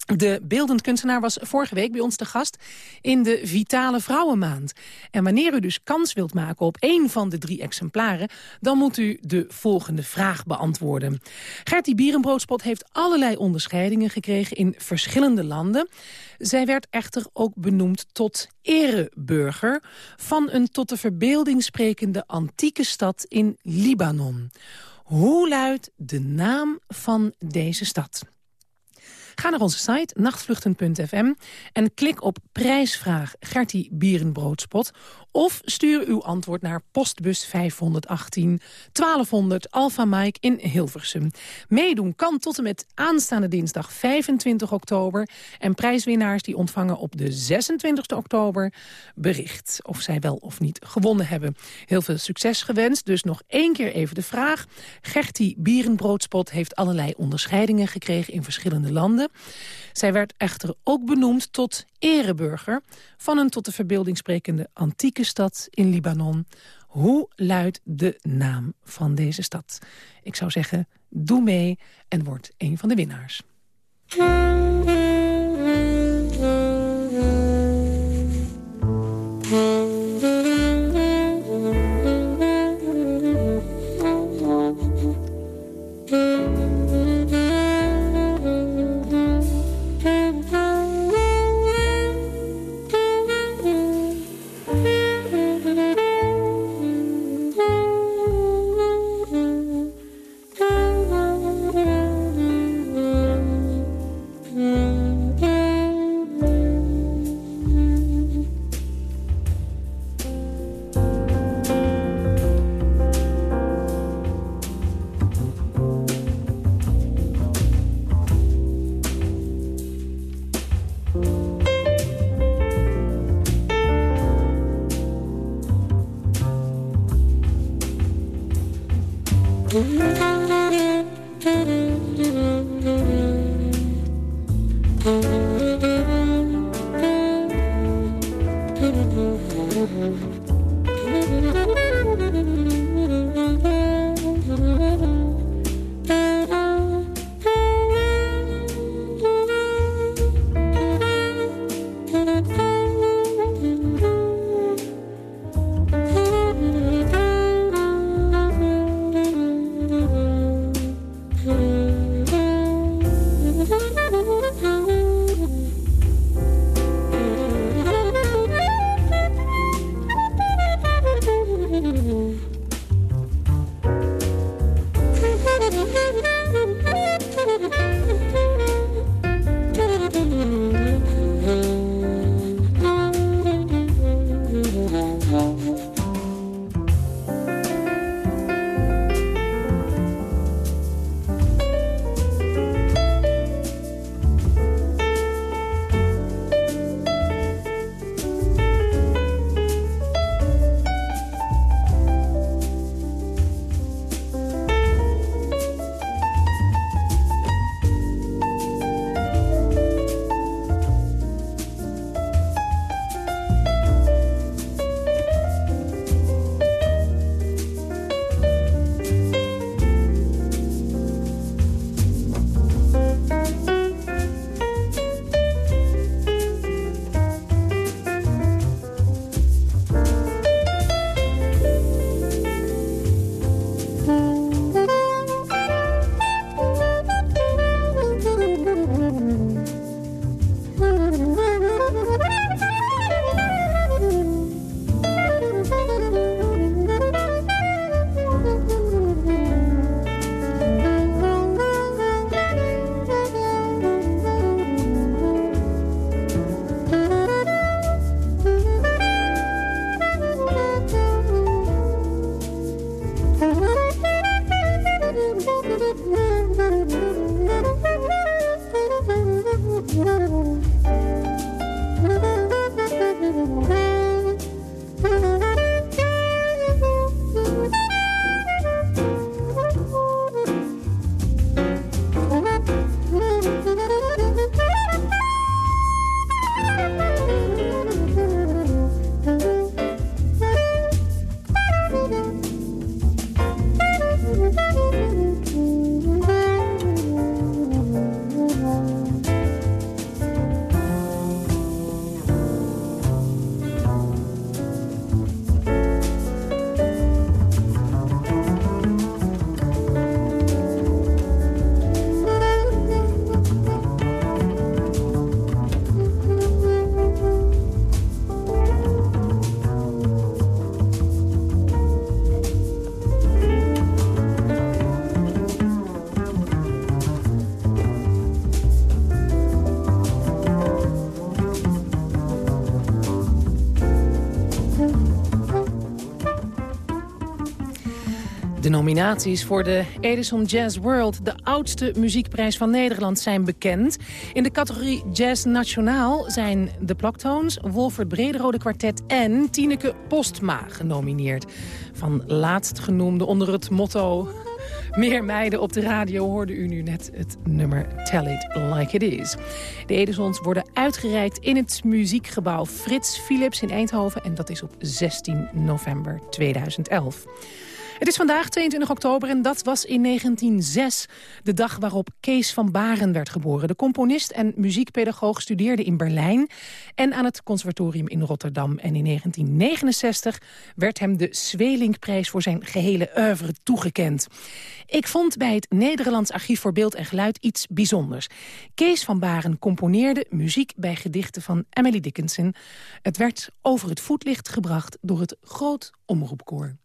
De beeldend kunstenaar was vorige week bij ons te gast in de Vitale Vrouwenmaand. En wanneer u dus kans wilt maken op één van de drie exemplaren... dan moet u de volgende vraag beantwoorden. Gertie Bierenbroodspot heeft allerlei onderscheidingen gekregen in verschillende landen. Zij werd echter ook benoemd tot ereburger... van een tot de verbeelding sprekende antieke stad in Libanon. Hoe luidt de naam van deze stad? Ga naar onze site nachtvluchten.fm en klik op prijsvraag Gertie Bierenbroodspot. Of stuur uw antwoord naar postbus 518 1200 Alpha Mike in Hilversum. Meedoen kan tot en met aanstaande dinsdag 25 oktober. En prijswinnaars die ontvangen op de 26 oktober bericht. Of zij wel of niet gewonnen hebben. Heel veel succes gewenst. Dus nog één keer even de vraag. Gertie Bierenbroodspot heeft allerlei onderscheidingen gekregen in verschillende landen. Zij werd echter ook benoemd tot ereburger van een tot de verbeelding sprekende antieke stad in Libanon. Hoe luidt de naam van deze stad? Ik zou zeggen, doe mee en word een van de winnaars. Nominaties voor de Edison Jazz World, de oudste muziekprijs van Nederland, zijn bekend. In de categorie Jazz Nationaal zijn de Plaktoons, Wolfert Brederode Kwartet en Tineke Postma genomineerd. Van laatstgenoemde onder het motto... Meer meiden op de radio hoorde u nu net het nummer Tell It Like It Is. De Edisons worden uitgereikt in het muziekgebouw Frits Philips in Eindhoven... en dat is op 16 november 2011. Het is vandaag 22 oktober en dat was in 1906 de dag waarop Kees van Baren werd geboren. De componist en muziekpedagoog studeerde in Berlijn en aan het conservatorium in Rotterdam. En in 1969 werd hem de Zwelinkprijs voor zijn gehele oeuvre toegekend. Ik vond bij het Nederlands Archief voor Beeld en Geluid iets bijzonders. Kees van Baren componeerde muziek bij gedichten van Emily Dickinson. Het werd over het voetlicht gebracht door het Groot Omroepkoor.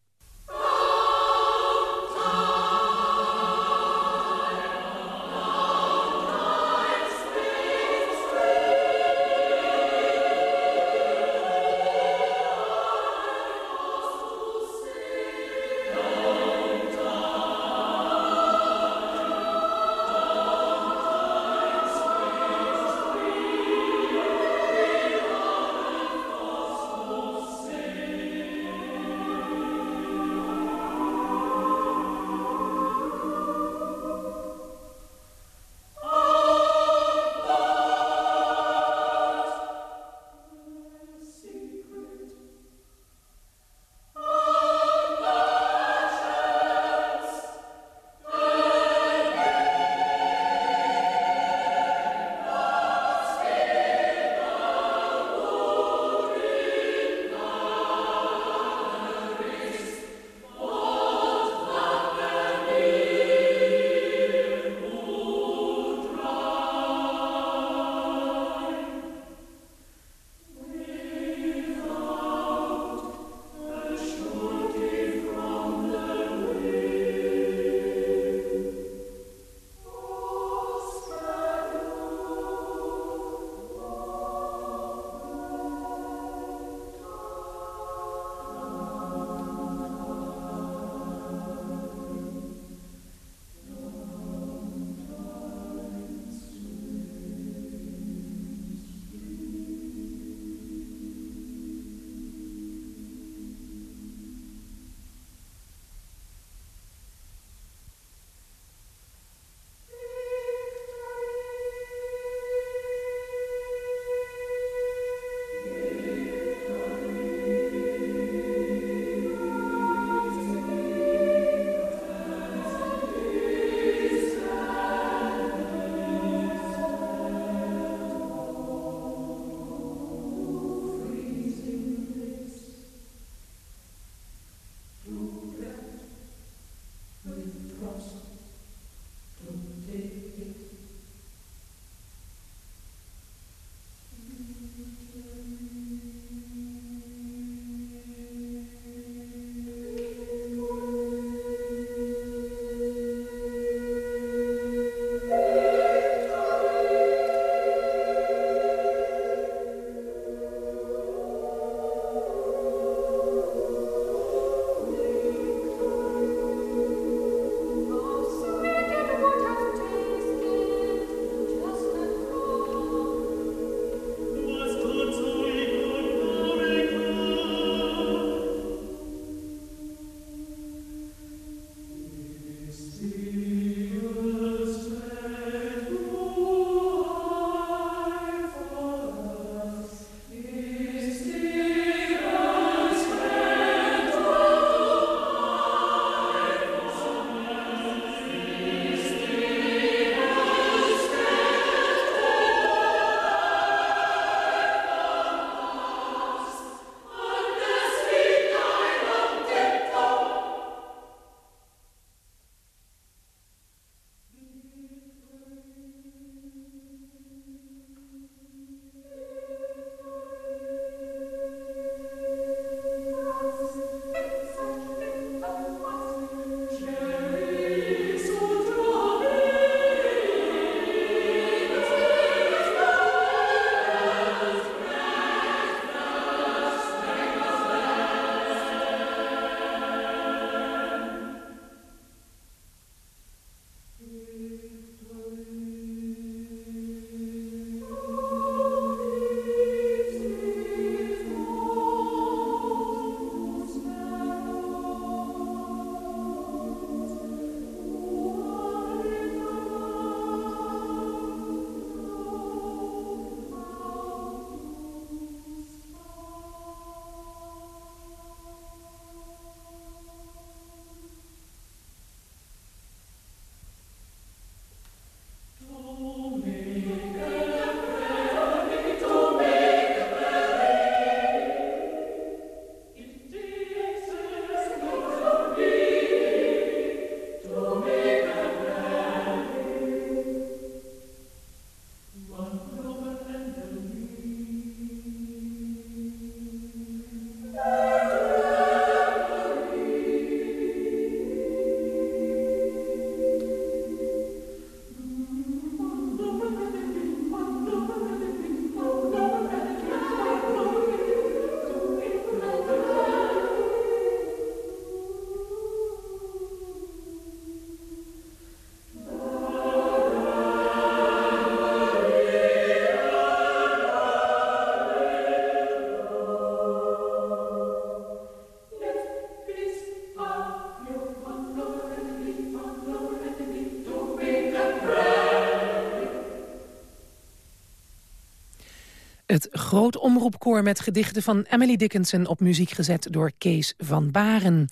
Het groot omroepkoor met gedichten van Emily Dickinson... op muziek gezet door Kees van Baren.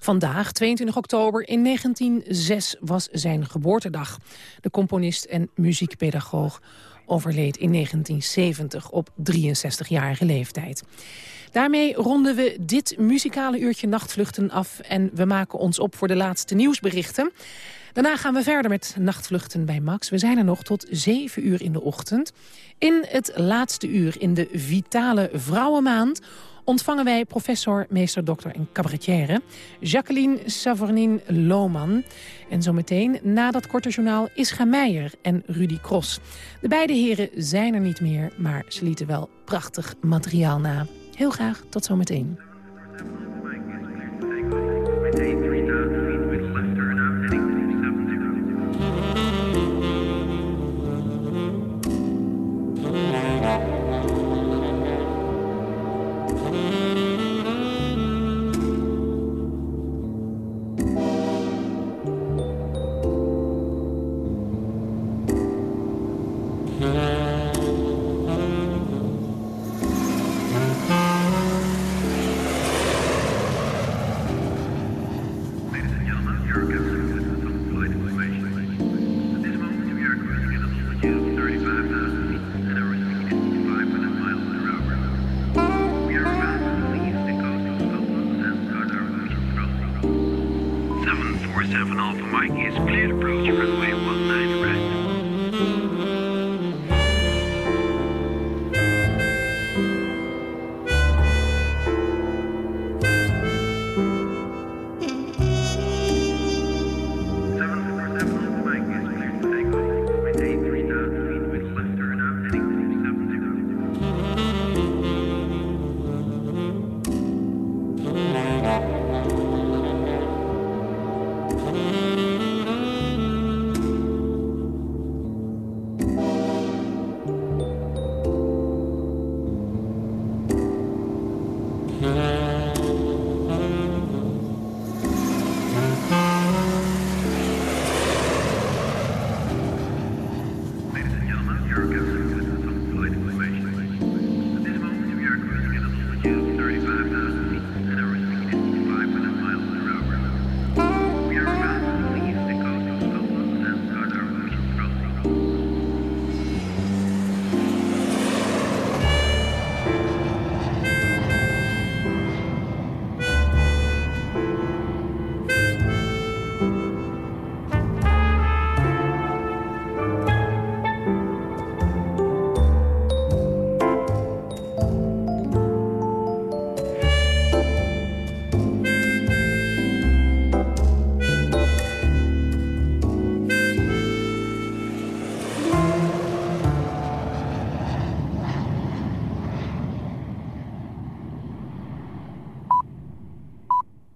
Vandaag, 22 oktober in 1906, was zijn geboortedag. De componist en muziekpedagoog overleed in 1970 op 63-jarige leeftijd. Daarmee ronden we dit muzikale uurtje nachtvluchten af... en we maken ons op voor de laatste nieuwsberichten. Daarna gaan we verder met nachtvluchten bij Max. We zijn er nog tot 7 uur in de ochtend. In het laatste uur in de Vitale Vrouwenmaand ontvangen wij professor, meester, dokter en cabaretière Jacqueline Savornin Lohman. En zometeen na dat korte journaal Ischa Meijer en Rudy Cross. De beide heren zijn er niet meer, maar ze lieten wel prachtig materiaal na. Heel graag, tot zometeen. Alpha Mike is clear approach 1